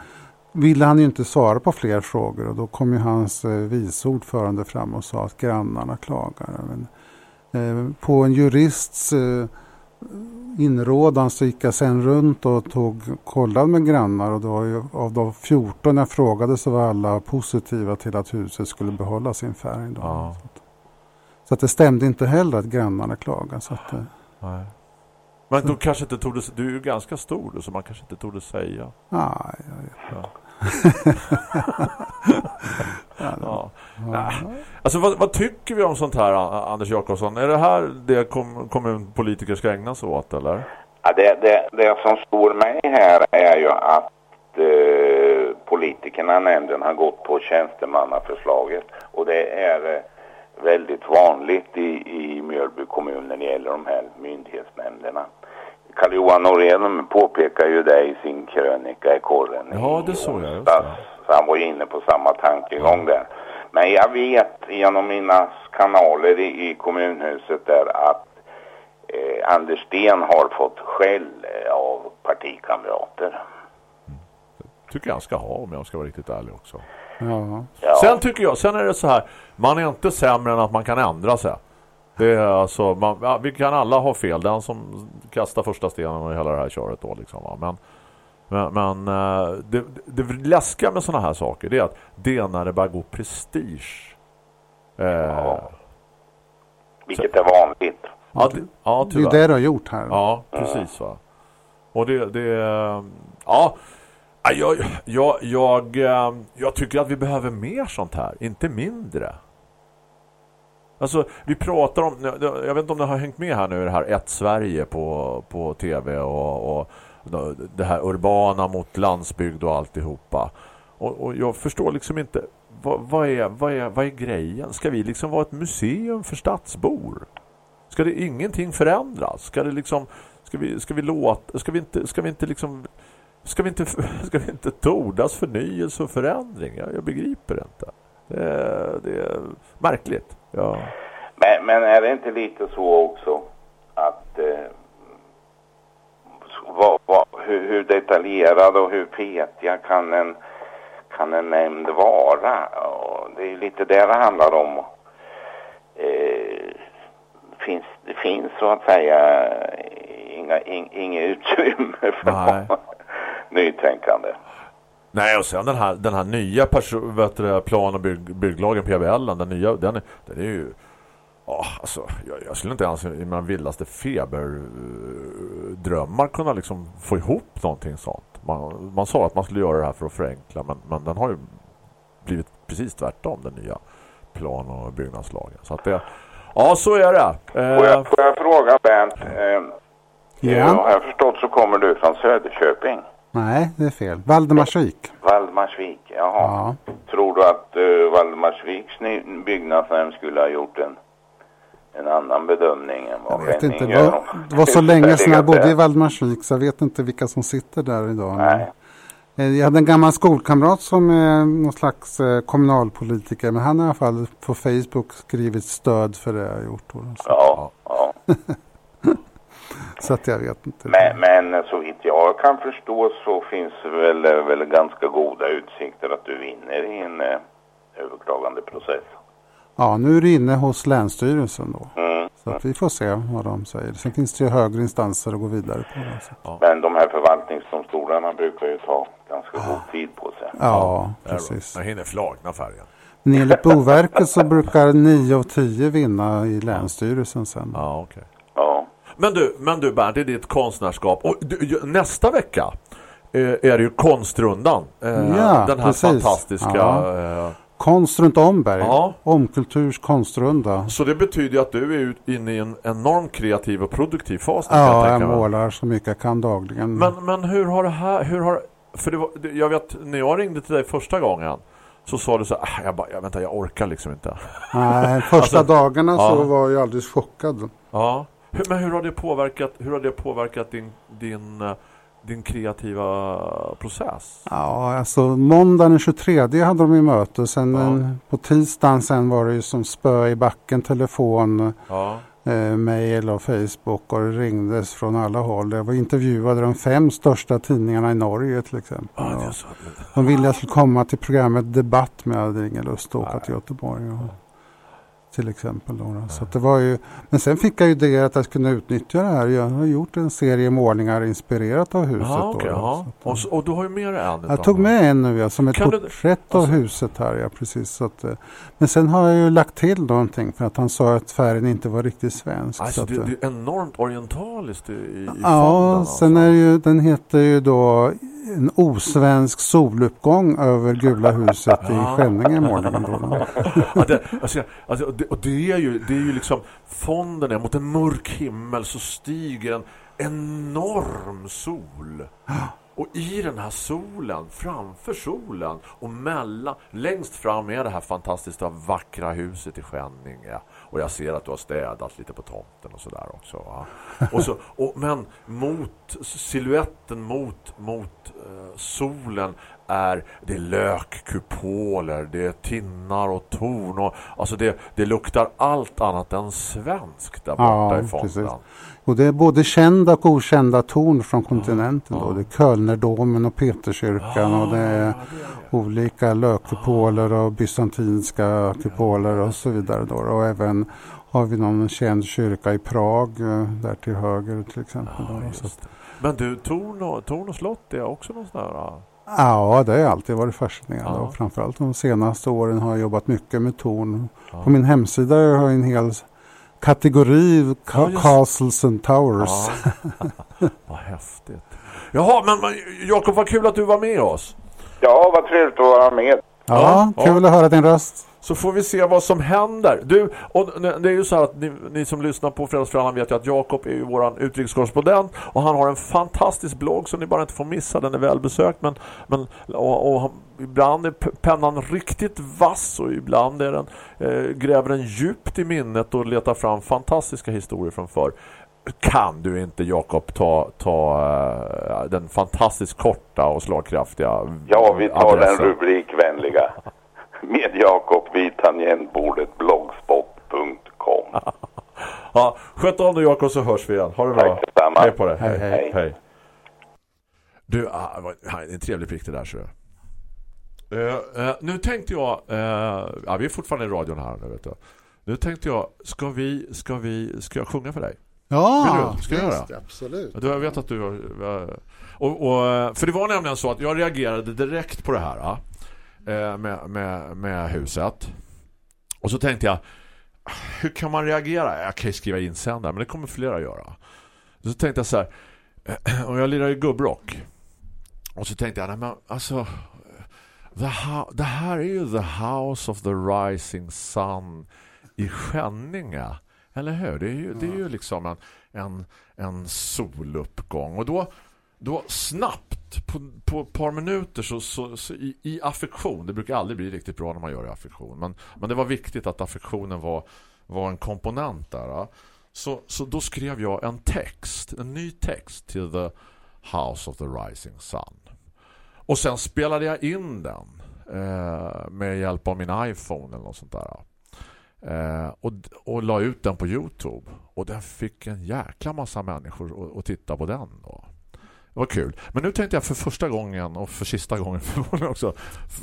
Speaker 4: ville han ju inte svara på fler frågor och då kom ju hans eh, vice ordförande fram och sa att grannarna klagar. Men, eh, på en jurists eh, inrådan så gick jag sen runt och tog, kollade med grannar och var ju, av de 14 jag frågade så var alla positiva till att huset skulle behålla sin färg. Då.
Speaker 3: Ja.
Speaker 4: Så, att, så att det stämde inte heller att grannarna klagade. Så att, eh,
Speaker 3: Nej. Men du kanske inte tog det, du är ju ganska stor då, så man kanske inte tog det säga.
Speaker 4: nej, jag vet.
Speaker 3: Ja. Nej. Alltså vad, vad tycker vi om sånt här Anders Jakobsson? Är det här det kom, kommunpolitiker ska ägna sig åt eller?
Speaker 6: Ja, det, det, det som slår mig här är ju att eh, politikerna i nämnden har gått på tjänstemannaförslaget och det är eh, väldigt vanligt i, i Mjölby kommun när det gäller de här myndighetsnämnderna. Karl-Johan Norén påpekar ju det i sin krönika i korren
Speaker 3: Ja, det såg jag, just.
Speaker 6: Så han var ju inne på samma tankegång där. Men jag vet genom mina kanaler i, i kommunhuset där att eh, Anders Sten har fått skäll eh, av partikamrater.
Speaker 3: Tycker jag han ska ha om jag ska vara riktigt ärlig också.
Speaker 4: Ja.
Speaker 6: Ja,
Speaker 3: Sen tycker jag, sen är det så här, man är inte sämre än att man kan ändra sig. Det är alltså, man, ja, vi kan alla ha fel. Den som kastar första stenen och hela det här köret då liksom. Va? Men, men, men eh, det, det läskiga med såna här saker det är att det är när det bara går prestige. Eh, ja,
Speaker 6: vilket är vanligt.
Speaker 3: ja, det, ja,
Speaker 4: Det är
Speaker 3: tyvärr.
Speaker 4: det du har gjort här.
Speaker 3: Ja, precis va. Och det, det ja, Ja, jag, jag, jag, eh, jag tycker att vi behöver mer sånt här, inte mindre. Alltså, vi pratar om, jag vet inte om ni har hängt med här nu, det här ett Sverige på, på tv och, och det här urbana mot landsbygd och alltihopa. Och, och jag förstår liksom inte, vad, vad, är, vad, är, vad är grejen? Ska vi liksom vara ett museum för stadsbor? Ska det ingenting förändras? Ska det liksom, ska Ska vi, ska vi låta, ska vi inte, ska vi inte liksom, ska vi inte, ska vi inte tordas förnyelse och förändring? Jag, jag begriper inte. Det är, det är märkligt. Ja.
Speaker 6: Men, men är det inte lite så också att eh, vad, vad, hur, hur detaljerad och hur petiga kan en, kan en nämnd vara? Och det är lite det det handlar om. Eh, finns, det finns så att säga inga, ing, inget utrymme för nytänkande.
Speaker 3: Nej, och sen den här, den här nya vet du, plan- och bygg, bygglagen, PBL, den nya, den är, den är ju... Ja, alltså, jag, jag skulle inte ens i mina vildaste feberdrömmar kunna liksom få ihop någonting sånt. Man, man sa att man skulle göra det här för att förenkla, men, men den har ju blivit precis tvärtom, den nya plan- och byggnadslagen. Så att det... Ja, så är det.
Speaker 6: Får jag, får jag fråga Bernt? Eh,
Speaker 4: Ja.
Speaker 6: eh, Har jag förstått så kommer du från Söderköping?
Speaker 4: Nej, det är fel. Valdemarsvik.
Speaker 6: Valdemarsvik, jaha.
Speaker 4: Ja.
Speaker 6: Tror du att uh, Valdemarsviks ny- byggnadsnämnd skulle ha gjort en, en annan bedömning än vad
Speaker 4: Jag vet inte. Det var, det var så länge sedan jag bodde i Valdemarsvik så jag vet inte vilka som sitter där idag.
Speaker 6: Nej.
Speaker 4: eh, Jag hade en gammal skolkamrat som är någon slags eh, kommunalpolitiker. Men han har i alla fall på Facebook skrivit stöd för det jag gjort.
Speaker 6: Ja, ja.
Speaker 4: så att jag vet inte.
Speaker 6: Men, men så vitt jag kan förstå så finns det väl, väl ganska goda utsikter att du vinner i en eh, överklagande process.
Speaker 4: Ja, nu är det inne hos Länsstyrelsen då.
Speaker 6: Mm.
Speaker 4: Så att vi får se vad de säger. Sen finns det ju högre instanser att gå vidare på. Så.
Speaker 6: Men de här förvaltningsdomstolarna brukar ju ta ganska god tid på sig.
Speaker 4: Ja,
Speaker 3: då.
Speaker 4: precis.
Speaker 3: Jag hinner flagna färgen.
Speaker 4: Men enligt Boverket så brukar 9 av 10 vinna i Länsstyrelsen sen.
Speaker 3: Ja, okej.
Speaker 6: Ja.
Speaker 3: Men du, men du Bernt, det är ditt konstnärskap. Och du, nästa vecka eh, är det ju konstrundan. Eh,
Speaker 4: Ja,
Speaker 3: den här
Speaker 4: precis.
Speaker 3: fantastiska...
Speaker 4: Ja.
Speaker 3: Eh,
Speaker 4: Konst runt Omberg.
Speaker 3: Ja.
Speaker 4: Omkulturs konstrunda.
Speaker 3: så det betyder att du är inne i en enorm kreativ och produktiv fas.
Speaker 4: Ja, jag
Speaker 3: mig.
Speaker 4: målar så mycket jag kan dagligen.
Speaker 3: Men, men hur har det här... Hur har, för det var, jag vet, när jag ringde till dig första gången så sa du så här, "Ah, jag, bara, jag, vänta, jag orkar liksom inte.
Speaker 4: Nej, första
Speaker 3: Alltså,
Speaker 4: dagarna
Speaker 3: ja.
Speaker 4: så var jag alldeles chockad.
Speaker 3: Ja. Men hur har det påverkat, hur har det påverkat din, din, eh, din kreativa process?
Speaker 4: Ja, alltså måndagen den 23 hade de ju möte. Sen
Speaker 3: Ja.
Speaker 4: en, på tisdagen sen var det ju som spö i backen, telefon,
Speaker 3: Ja.
Speaker 4: eh, mail och Facebook och det ringdes från alla håll. Jag var intervjuad i de fem största tidningarna i Norge till exempel.
Speaker 3: Ja,
Speaker 4: de ville att jag skulle komma till programmet Debatt men jag hade ingen lust att åka
Speaker 3: Nej.
Speaker 4: till Göteborg. Och, till exempel. Då. Så det var ju, men sen fick jag ju det att jag kunde utnyttja det här. Jag har gjort en serie målningar inspirerat av huset. Då,
Speaker 3: okej,
Speaker 4: då. att,
Speaker 3: Och, så- och du har ju med dig en.
Speaker 4: jag tog med en nu ja, som ett
Speaker 3: Kan du-
Speaker 4: porträtt av
Speaker 3: alltså-
Speaker 4: huset här. Ja, precis, så att, eh, men sen har jag ju lagt till någonting för att han sa att färgen inte var riktigt svensk.
Speaker 3: Alltså,
Speaker 4: så att,
Speaker 3: det,
Speaker 4: eh,
Speaker 3: det är enormt orientaliskt i i
Speaker 4: Ja,
Speaker 3: fonden,
Speaker 4: sen
Speaker 3: alltså.
Speaker 4: är ju, den heter ju då en osvensk soluppgång över Gula huset i
Speaker 3: Ja.
Speaker 4: Skänninge målningen. Då.
Speaker 3: ja, det, alltså, alltså, det, och det är ju det är ju liksom fonden är mot en mörk himmel så stiger en enorm sol. Och i den här solen, framför solen och mellan, längst fram är det här fantastiska vackra huset i Skänninge. Och jag ser att du har städat lite på tomten och sådär också. Va? Och så, och, men mot siluetten mot, mot eh, solen är det lökkupoler, det är tinnar och torn. Och, alltså det, det luktar allt annat än svenskt där borta
Speaker 4: Ja,
Speaker 3: i fonden.
Speaker 4: precis. Och det är både kända och okända torn från kontinenten. Då. Det är Kölnerdomen och Peterskyrkan och det är olika lökkupoler och bysantinska kupoler och så vidare. Då. Och även har vi någon känd kyrka i Prag eh, där till höger till exempel.
Speaker 3: Ja,
Speaker 4: då.
Speaker 3: det. Men du, torn och, torn och slott är också någon sån här... ja.
Speaker 4: ja, det har alltid varit fascinerande.
Speaker 3: Ja.
Speaker 4: Och framförallt de senaste åren har jag jobbat mycket med torn.
Speaker 3: Ja.
Speaker 4: På min hemsida har jag en hel kategori
Speaker 3: Ja,
Speaker 4: ca-
Speaker 3: just-
Speaker 4: Castles and Towers.
Speaker 3: Ja. Vad häftigt. Jaha, men men, Jakob, vad kul att du var med oss.
Speaker 6: Ja, vad trevligt att vara med.
Speaker 4: Ja,
Speaker 3: Ja,
Speaker 4: kul att höra din röst.
Speaker 3: Så får vi se vad som händer. Du, och det är ju så här att ni, ni som lyssnar på Fredagsfrallan vet ju att Jakob är ju våran utrikeskorrespondent och han har en fantastisk blogg som ni bara inte får missa. Den är välbesökt men, men och, och han, ibland är pennan riktigt vass och ibland är den, eh, gräver den djupt i minnet och letar fram fantastiska historier från förr.
Speaker 7: kan du inte Jakob ta, ta eh, den fantastiskt korta och slagkraftiga
Speaker 6: Ja, vi tar
Speaker 7: adressen?
Speaker 6: den rubrikvänliga. Med Jakob vid tangentbordet blogspot.com.
Speaker 7: Ja, sköt om dig Jakob så hörs vi igen. Ha det bra.
Speaker 6: Tack detsamma.
Speaker 7: Hej på dig.
Speaker 4: Hej,
Speaker 6: hej.
Speaker 7: hej. Du, ah, det är en trevlig prick det där så. Uh, uh, nu tänkte jag uh, ja, vi är fortfarande i radion här nu vet du. Nu tänkte jag ska vi ska vi ska jag sjunga för dig?
Speaker 4: Ja,
Speaker 7: du? Ska jag göra?
Speaker 4: absolut.
Speaker 7: Du, jag vet att du har- och, och, för det var nämligen så att jag reagerade direkt på det här eh, med, med, med huset. Och så tänkte jag hur kan man reagera? Jag kan ju skriva insändare men det kommer flera göra. Så tänkte jag så här och jag lirar ju gubbrock. Och så tänkte jag nej men alltså the ho- det här är ju the house of the rising sun i Skänninge. Eller hur? Det är ju, det är ju liksom en, en, en soluppgång. Och då, då snabbt, på, på ett par minuter så, så, så i, i affektion, det brukar aldrig bli riktigt bra när man gör i affektion. Men, men det var viktigt att affektionen var, var en komponent där. Så, så då skrev jag en text, en ny text till The House of the Rising Sun. Och sen spelade jag in den eh, med hjälp av min iPhone eller något sånt där. Eh, och, och la ut den på Youtube. Och den fick en jäkla massa människor att, att titta på den. Då. Det var kul. Men nu tänkte jag för första gången och för sista gången förmodligen också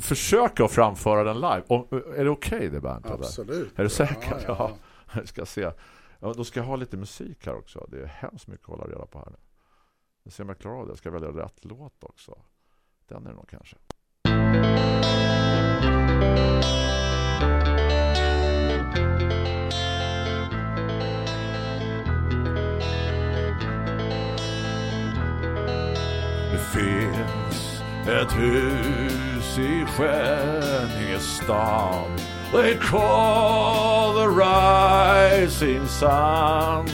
Speaker 7: försöka att framföra den live. Och, är det okej det Bernt?
Speaker 4: Absolut.
Speaker 7: Är du säker?
Speaker 4: Ja, ja.
Speaker 7: Ja, jag ska se. Ja, då ska jag ha lite musik här också. Det är hemskt mycket att hålla reda på här nu. Jag ser om jag klarar av det. Jag ska välja rätt låt också. Den är det nog kanske. Finns ett hus i Skänningestad They call the rising sun.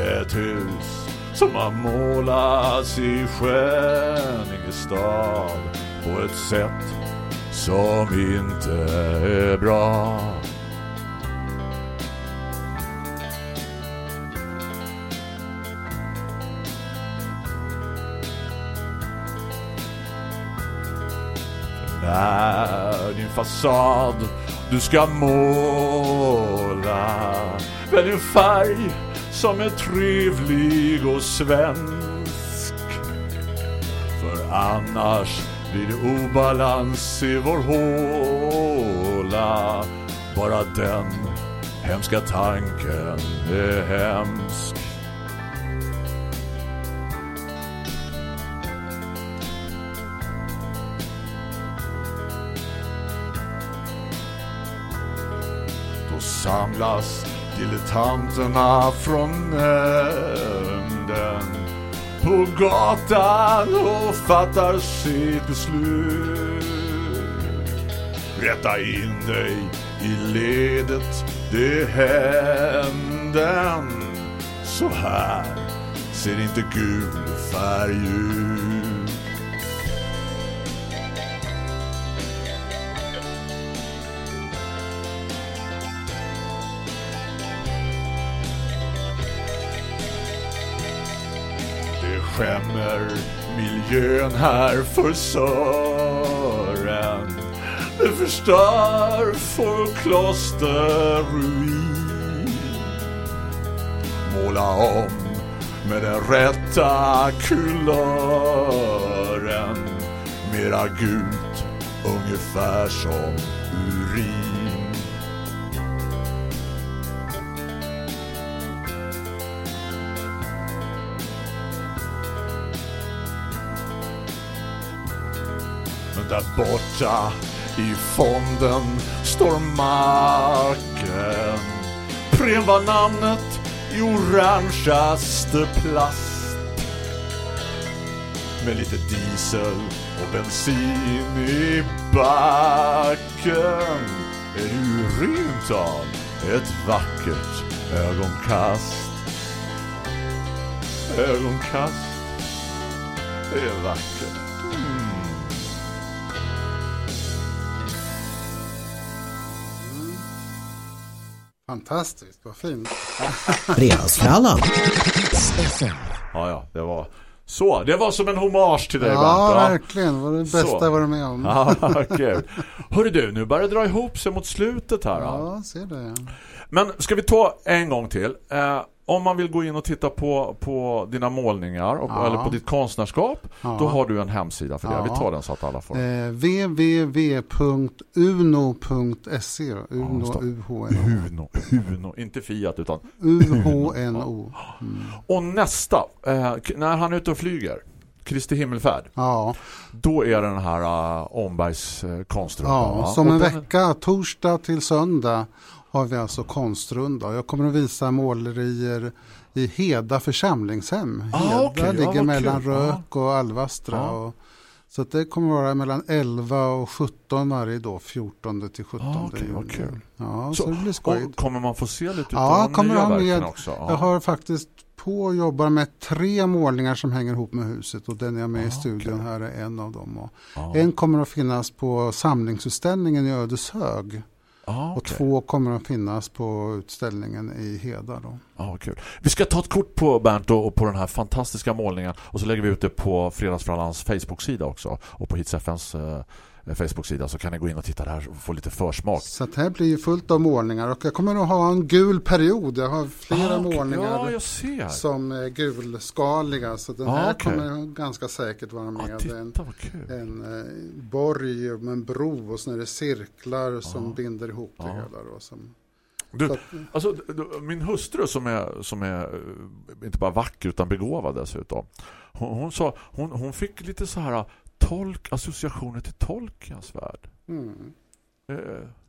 Speaker 7: Ett hus som har målats i Skänningestad På ett sätt som inte är bra. Är din fasad du ska måla Välj en färg som är trevlig och svensk. För annars blir det obalans i vår håla. Bara den hemska tanken är hemsk. Samlas dilettanterna från nämnden på gatan och fattar sitt beslut. Rätta in dig i ledet, det händer. Så här ser inte gul färg ut. Skämmer miljön här för Sören. Det förstör för klosterruin. Måla om med den rätta kulören. Mera gult, ungefär som urin. Där borta i fonden står marken. Prem var namnet i orangeaste plast. Med lite diesel och bensin i backen. Är du rymt av ett vackert ögonkast. Ögonkast. Det är vackert.
Speaker 4: Fantastiskt, vad fint.
Speaker 1: Fredagsfrallan.
Speaker 3: Ja, ja, det var så. Det var som en hommage till dig,
Speaker 4: Ja,
Speaker 3: Bernt.
Speaker 4: verkligen. Det var det bästa
Speaker 3: Så.
Speaker 4: jag varit med om.
Speaker 3: Ja, kul. Hörru du, nu börjar det dra ihop sig mot slutet här. Ja.
Speaker 4: Ja, ser det.
Speaker 3: Men ska vi ta en gång till? Eh, om man vill gå in och titta på, på dina målningar och,
Speaker 4: Ja.
Speaker 3: eller på ditt konstnärskap,
Speaker 4: Ja.
Speaker 3: då har du en hemsida för det.
Speaker 4: Ja.
Speaker 3: Vi tar den så att alla får.
Speaker 4: Eh, www.uno.se Uno. U-H-N-O.
Speaker 3: Huno, Huno, inte Fiat utan
Speaker 4: U-H-N-O. Mm.
Speaker 3: Och nästa, eh, när han är ute och flyger, Kristi himmelfärd,
Speaker 4: Ja,
Speaker 3: då är det den här uh, Ombergs uh, konstrunda.
Speaker 4: ja,
Speaker 3: va?
Speaker 4: som en vecka, torsdag till söndag har vi alltså konstrunda. Jag kommer att visa målerier i Heda församlingshem.
Speaker 3: Ah,
Speaker 4: Heda.
Speaker 3: Ja,
Speaker 4: ligger
Speaker 3: vad
Speaker 4: mellan
Speaker 3: kul.
Speaker 4: Rök och Alvastra.
Speaker 3: Ja.
Speaker 4: Och, så det kommer att vara mellan 11 och 17 varje dag, 14 till 17
Speaker 3: Ah, vad
Speaker 4: juni.
Speaker 3: kul.
Speaker 4: Ja,
Speaker 3: Så-
Speaker 4: så, det blir skojigt.
Speaker 3: Kommer man få se lite
Speaker 4: Ja,
Speaker 3: av de
Speaker 4: kommer
Speaker 3: nya verken
Speaker 4: med.
Speaker 3: också? Ja.
Speaker 4: Jag har faktiskt på och jobbar med tre målningar som hänger ihop med huset och den är med
Speaker 3: Ah,
Speaker 4: i studion
Speaker 3: okej.
Speaker 4: här är en av dem.
Speaker 3: Ja.
Speaker 4: En kommer att finnas på samlingsutställningen i Ödeshög
Speaker 3: Ja,
Speaker 4: och
Speaker 3: okej.
Speaker 4: två kommer att finnas på utställningen i Heda. Då.
Speaker 3: Ja, vad kul. Vi ska ta ett kort på Bernt och och på den här fantastiska målningen och så lägger vi ut det på Fredagsfrallans Facebook-sida också och på Hits FNs Facebook-sida så kan ni gå in och titta där och få lite försmak.
Speaker 4: Så att här blir ju fullt av målningar och jag kommer att ha en gul period. Jag har flera
Speaker 3: Ah, okej.
Speaker 4: målningar
Speaker 3: Ja,
Speaker 4: som är gulskaliga så den
Speaker 3: Ah,
Speaker 4: här
Speaker 3: okej.
Speaker 4: kommer ganska säkert vara med. en,
Speaker 3: titta kul.
Speaker 4: en eh, borg med en bro och sen är det cirklar som
Speaker 3: Ja.
Speaker 4: binder ihop det
Speaker 3: Ja.
Speaker 4: hela. Då, som,
Speaker 3: Du,
Speaker 4: så att,
Speaker 3: Alltså, min hustru som är, som är eh, inte bara vacker utan begåvad dessutom. Hon, hon sa, hon, hon fick lite så här tolk, associationer till Tolkiens värld.
Speaker 4: mm.
Speaker 3: Eh,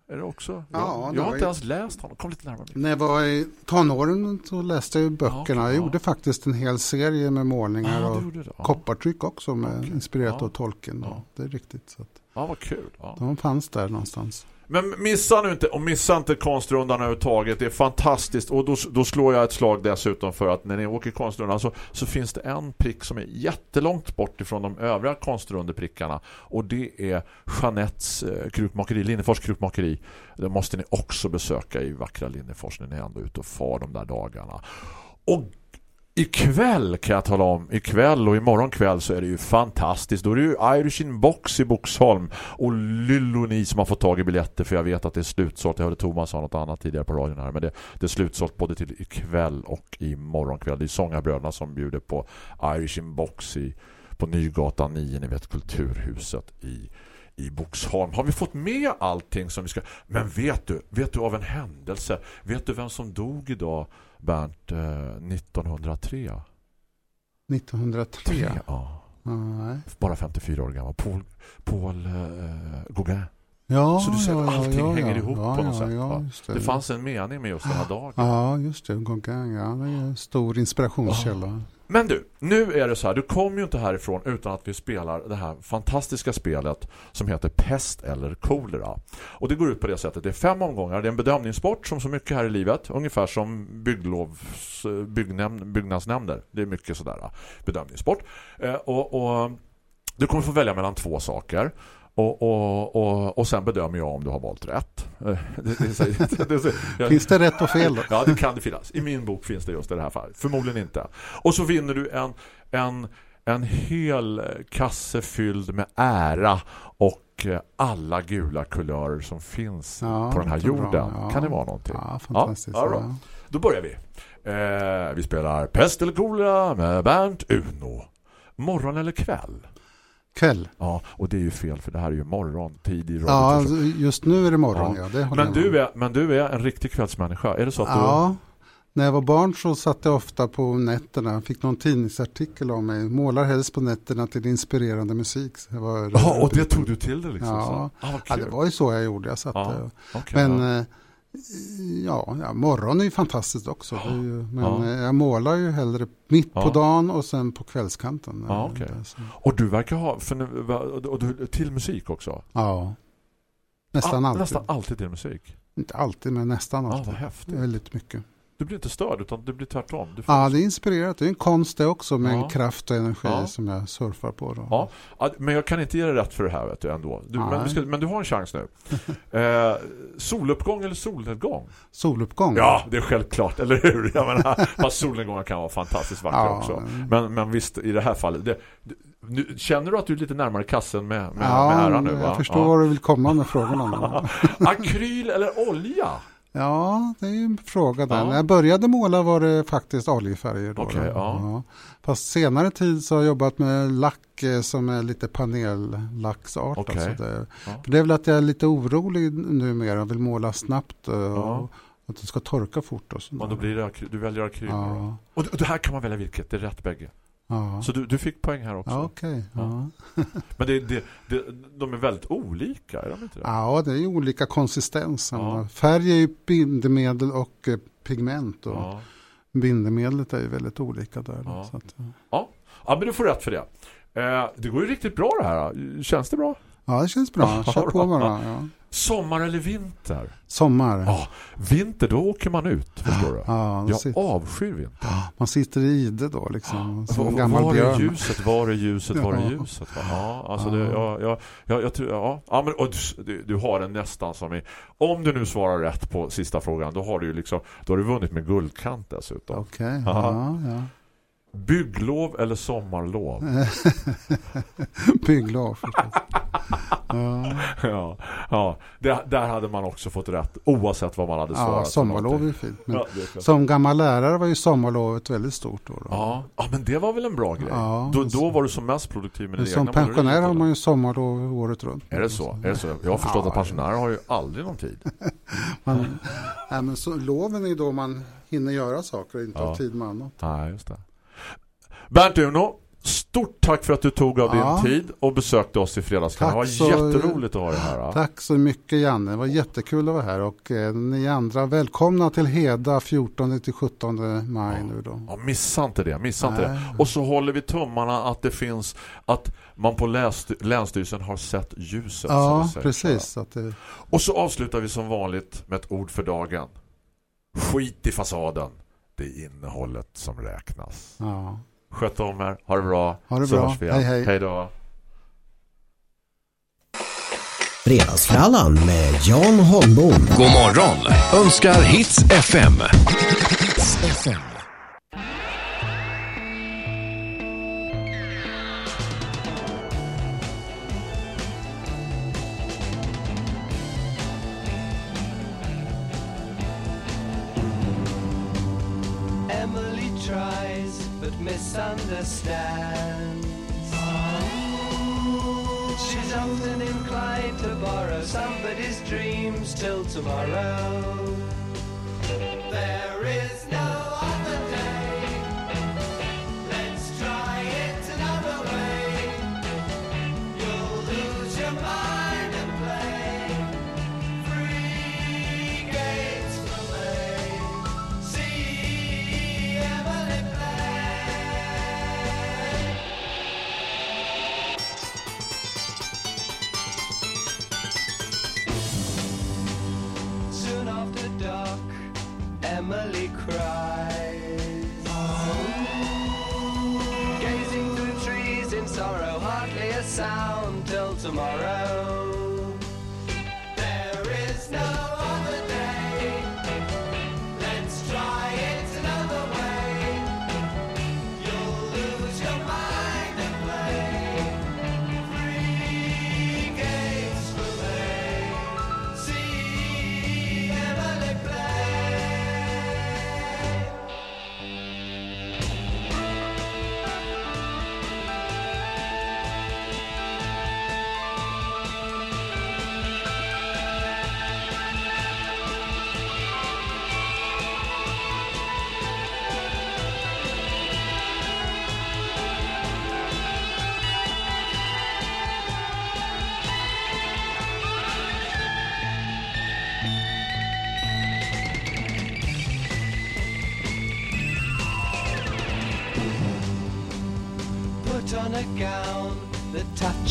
Speaker 3: är det också?
Speaker 4: Ja,
Speaker 3: jag
Speaker 4: det
Speaker 3: jag har
Speaker 4: var
Speaker 3: inte
Speaker 4: ju-
Speaker 3: ens läst honom. Kom lite närmare.
Speaker 4: När jag var i tonåren så läste jag böckerna.
Speaker 3: Ja,
Speaker 4: Jag
Speaker 3: ja.
Speaker 4: gjorde faktiskt en hel serie med målningar
Speaker 3: Ja,
Speaker 4: och
Speaker 3: det. Ja.
Speaker 4: koppartryck också med
Speaker 3: Okej.
Speaker 4: inspirerat av.
Speaker 3: Ja.
Speaker 4: Det är riktigt. Så att
Speaker 3: ja, vad kul.
Speaker 4: De fanns där någonstans.
Speaker 3: Men missa nu inte, och missa inte konstrundan överhuvudtaget. Det är fantastiskt. Och då, då slår jag ett slag dessutom för att när ni åker konstrundan så, så finns det en prick som är jättelångt bort ifrån de övriga konstrundeprickarna. Och det är Jeanettes eh, krukmakeri, Linnefors krukmakeri. Det måste ni också besöka i vackra Linnefors när ni är ändå ute och far de där dagarna. Och Ikväll kan jag tala om, ikväll och imorgon kväll så är det ju fantastiskt. Då är det ju Irish in Box i Boxholm och Lyllo ni som har fått tag i biljetter för jag vet att det är slutsålt. Jag hörde Thomas sa något annat tidigare på radion här men det, det är slutsålt både till ikväll och imorgon kväll. Det är Sångarbröderna som bjuder på Irish in Box i, på Nygatan 9, ni vet Kulturhuset i i Boxholm. Har vi fått med allting som vi ska... Men vet du, vet du av en händelse, vet du vem som dog idag, Bernt, eh, 1903?
Speaker 4: 1903?
Speaker 3: Ja,
Speaker 4: Ja, nej.
Speaker 3: bara 54 år gammal. Paul, Paul eh, Gauguin.
Speaker 4: Ja,
Speaker 3: Så du ser att
Speaker 4: ja,
Speaker 3: allting
Speaker 4: ja,
Speaker 3: hänger ihop på något sätt.
Speaker 4: Just
Speaker 3: det. fanns en mening med just den här dagen.
Speaker 4: Ja, just det. Gauguin, ja. Det är en stor inspirationskälla.
Speaker 3: Men du, nu är det så här, du kommer ju inte härifrån utan att vi spelar det här fantastiska spelet som heter Pest eller kolera. Och det går ut på det sättet, det är fem omgångar, det är en bedömningssport som så mycket här i livet, ungefär som bygglovs, byggnämnd, byggnadsnämnder. Det är mycket sådär eh, bedömningssport. Eh, och, och du kommer få välja mellan två saker. Och, och, och, och sen bedömer jag om du har valt rätt.
Speaker 4: Finns det rätt och fel då?
Speaker 3: Ja, det kan det finnas. I min bok finns det just i det här fallet. Förmodligen inte. Och så vinner du en, en, en hel kasse fylld med ära och alla gula kulörer som finns
Speaker 4: Ja,
Speaker 3: på den här jorden.
Speaker 4: Ja.
Speaker 3: Kan det vara någonting?
Speaker 4: Ja, fantastiskt.
Speaker 3: Ja, bra. Då börjar vi. Eh, vi spelar Pest eller kolera med Bernt Uno. Morgon eller kväll?
Speaker 4: Kväll.
Speaker 3: Ja, och det är ju fel för det här är ju morgon, tidig radio.
Speaker 4: Ja, alltså, just nu är det morgon.
Speaker 3: Ja.
Speaker 4: Ja. det
Speaker 3: men, du är, men du är en riktig kvällsmänniska. Är det så att du...
Speaker 4: Ja, när jag var barn så satt jag ofta på nätterna. Jag fick någon tidningsartikel om mig. Målar helst på nätterna till inspirerande musik. Jag var,
Speaker 3: Ja, och det tog du till det liksom.
Speaker 4: Ja.
Speaker 3: Ah,
Speaker 4: ja, det var ju så jag gjorde. Jag satt
Speaker 3: Ja. Okej,
Speaker 4: Men
Speaker 3: ja.
Speaker 4: Ja, ja, morgon är ju fantastiskt också. Är ju, men
Speaker 3: Ja.
Speaker 4: eh, jag målar ju hellre mitt
Speaker 3: Ja.
Speaker 4: på dagen och sen på kvällskanten.
Speaker 3: Ja,
Speaker 4: Eh, så-
Speaker 3: Och du verkar ha för och du, till musik också.
Speaker 4: Ja, nästan
Speaker 3: Ah,
Speaker 4: alltid.
Speaker 3: Nästan alltid till musik.
Speaker 4: Inte alltid, men nästan
Speaker 3: Ja,
Speaker 4: alltid.
Speaker 3: vad häftigt.
Speaker 4: Väldigt mycket.
Speaker 3: Du blir inte störd utan du blir tvärtom. Du får
Speaker 4: Ja, det är inspirerat. Det är en konst det också med
Speaker 3: Ja.
Speaker 4: en kraft och energi
Speaker 3: Ja.
Speaker 4: som jag surfar på. Då.
Speaker 3: Ja, men jag kan inte ge dig rätt för det här vet du ändå. Du, men, du ska, men du har en chans nu. Eh, soluppgång eller solnedgång?
Speaker 4: Soluppgång.
Speaker 3: Ja, det är självklart, eller hur? Jag menar, fast solnedgången kan vara fantastiskt vacker
Speaker 4: Ja,
Speaker 3: också.
Speaker 4: men-
Speaker 3: Men, visst, i det här fallet... Det, nu, känner du att du är lite närmare kassen med, med,
Speaker 4: Ja,
Speaker 3: med nu?
Speaker 4: jag
Speaker 3: Va?
Speaker 4: förstår
Speaker 3: Ja.
Speaker 4: var du vill komma med frågorna.
Speaker 3: Akryl eller olja?
Speaker 4: Ja, det är ju en fråga där.
Speaker 3: Ja.
Speaker 4: När jag började måla var det faktiskt oljefärger. Då,
Speaker 3: Okej,
Speaker 4: då.
Speaker 3: ja.
Speaker 4: Fast senare tid så har jag jobbat med lack eh, som är lite panellacksart.
Speaker 3: Okej.
Speaker 4: Alltså det,
Speaker 3: Ja.
Speaker 4: för det är väl att jag är lite orolig numera och vill måla snabbt eh,
Speaker 3: Ja.
Speaker 4: och att det ska torka fort. Och sådär.
Speaker 3: Och då blir det, du väljer akryl.
Speaker 4: ja,
Speaker 3: och det här kan man välja vilket, det är rätt bägge.
Speaker 4: Ja.
Speaker 3: Så du, du fick poäng här också.
Speaker 4: ja, okej.
Speaker 3: Men det, det, det, de är väldigt olika, är de inte det?
Speaker 4: ja, det är olika konsistens.
Speaker 3: Ja.
Speaker 4: Färg är ju bindemedel och eh, pigment. Och. Bindemedlet är ju väldigt olika där.
Speaker 3: Ja.
Speaker 4: Att,
Speaker 3: Ja. ja, men du får rätt för det. Eh, det går ju riktigt bra det här. Känns det bra?
Speaker 4: Ja, det känns bra. Kör på bara. Ja.
Speaker 3: Sommar eller vinter?
Speaker 4: Sommar.
Speaker 3: Ja, vinter då åker man ut, förstår du.
Speaker 4: Ja,
Speaker 3: Jag
Speaker 4: sitter,
Speaker 3: avskyr vinter.
Speaker 4: man sitter i ide då liksom. Som
Speaker 3: Var,
Speaker 4: gammal
Speaker 3: var är ljuset? Var är ljuset? Var är
Speaker 4: Ja.
Speaker 3: ljuset? va? Ja, alltså det,
Speaker 4: Ja.
Speaker 3: ja, ja, ja, jag tror, ja. ja men, och du, har en nästan som i, om du nu svarar rätt på sista frågan, då har du ju liksom, då har du vunnit med guldkant dessutom.
Speaker 4: Okej,
Speaker 3: Ja.
Speaker 4: ja, ja.
Speaker 3: Bygglov eller sommarlov?
Speaker 4: Bygglov förstås. Ja,
Speaker 3: ja, ja. Det, där hade man också fått rätt, oavsett vad man hade svarat.
Speaker 4: ja sommarlov är fint.
Speaker 3: Ja, är
Speaker 4: som gammal lärare var ju sommarlovet väldigt stort då. då.
Speaker 3: Ja, ja, men det var väl en bra grej.
Speaker 4: Ja,
Speaker 3: då, då var du som mest produktiv med
Speaker 4: Men som pensionär har man ju sommarlov året runt.
Speaker 3: Är det så? Är det så? Jag har förstått
Speaker 4: Ja,
Speaker 3: att pensionärer har ju aldrig någon tid.
Speaker 4: Man, nej, men så, loven är då man hinner göra saker och inte
Speaker 3: Ja.
Speaker 4: har tid med annat.
Speaker 3: Nej, just det. Bernt Uno, stort tack för att du tog av
Speaker 4: Ja.
Speaker 3: din tid och besökte oss i fredagskan. Det
Speaker 4: Tack
Speaker 3: var
Speaker 4: så-
Speaker 3: jätteroligt att ha dig här. Ja.
Speaker 4: Tack så mycket Janne, det var jättekul att vara här och eh, ni andra välkomna till Heda 14-17 maj nu då.
Speaker 3: Ja, missa inte det, missa inte det. Och så håller vi tummarna att det finns, att man på läns, Länsstyrelsen har sett ljuset.
Speaker 4: Ja,
Speaker 3: säger.
Speaker 4: precis. Så det,
Speaker 3: Och så avslutar vi som vanligt med ett ord för dagen. Skit i fasaden. Det är innehållet som räknas.
Speaker 4: ja.
Speaker 3: Sköt om er, ha det bra.
Speaker 4: Ha det
Speaker 3: så
Speaker 4: bra.
Speaker 3: hörs vi igen.
Speaker 4: Hej, hej.
Speaker 3: Hej då.
Speaker 1: Fredagsfrallan med Jan Holmbom.
Speaker 2: God morgon önskar Hits FM. Hits FM.
Speaker 5: Misunderstands. She's often inclined to borrow somebody's dreams till tomorrow. Hardly a sound till tomorrow.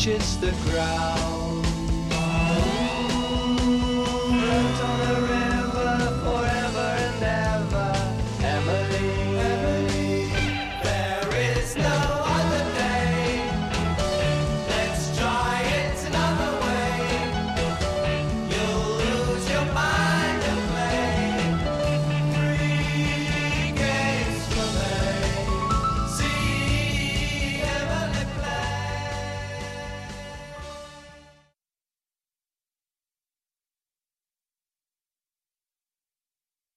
Speaker 5: Touches the ground.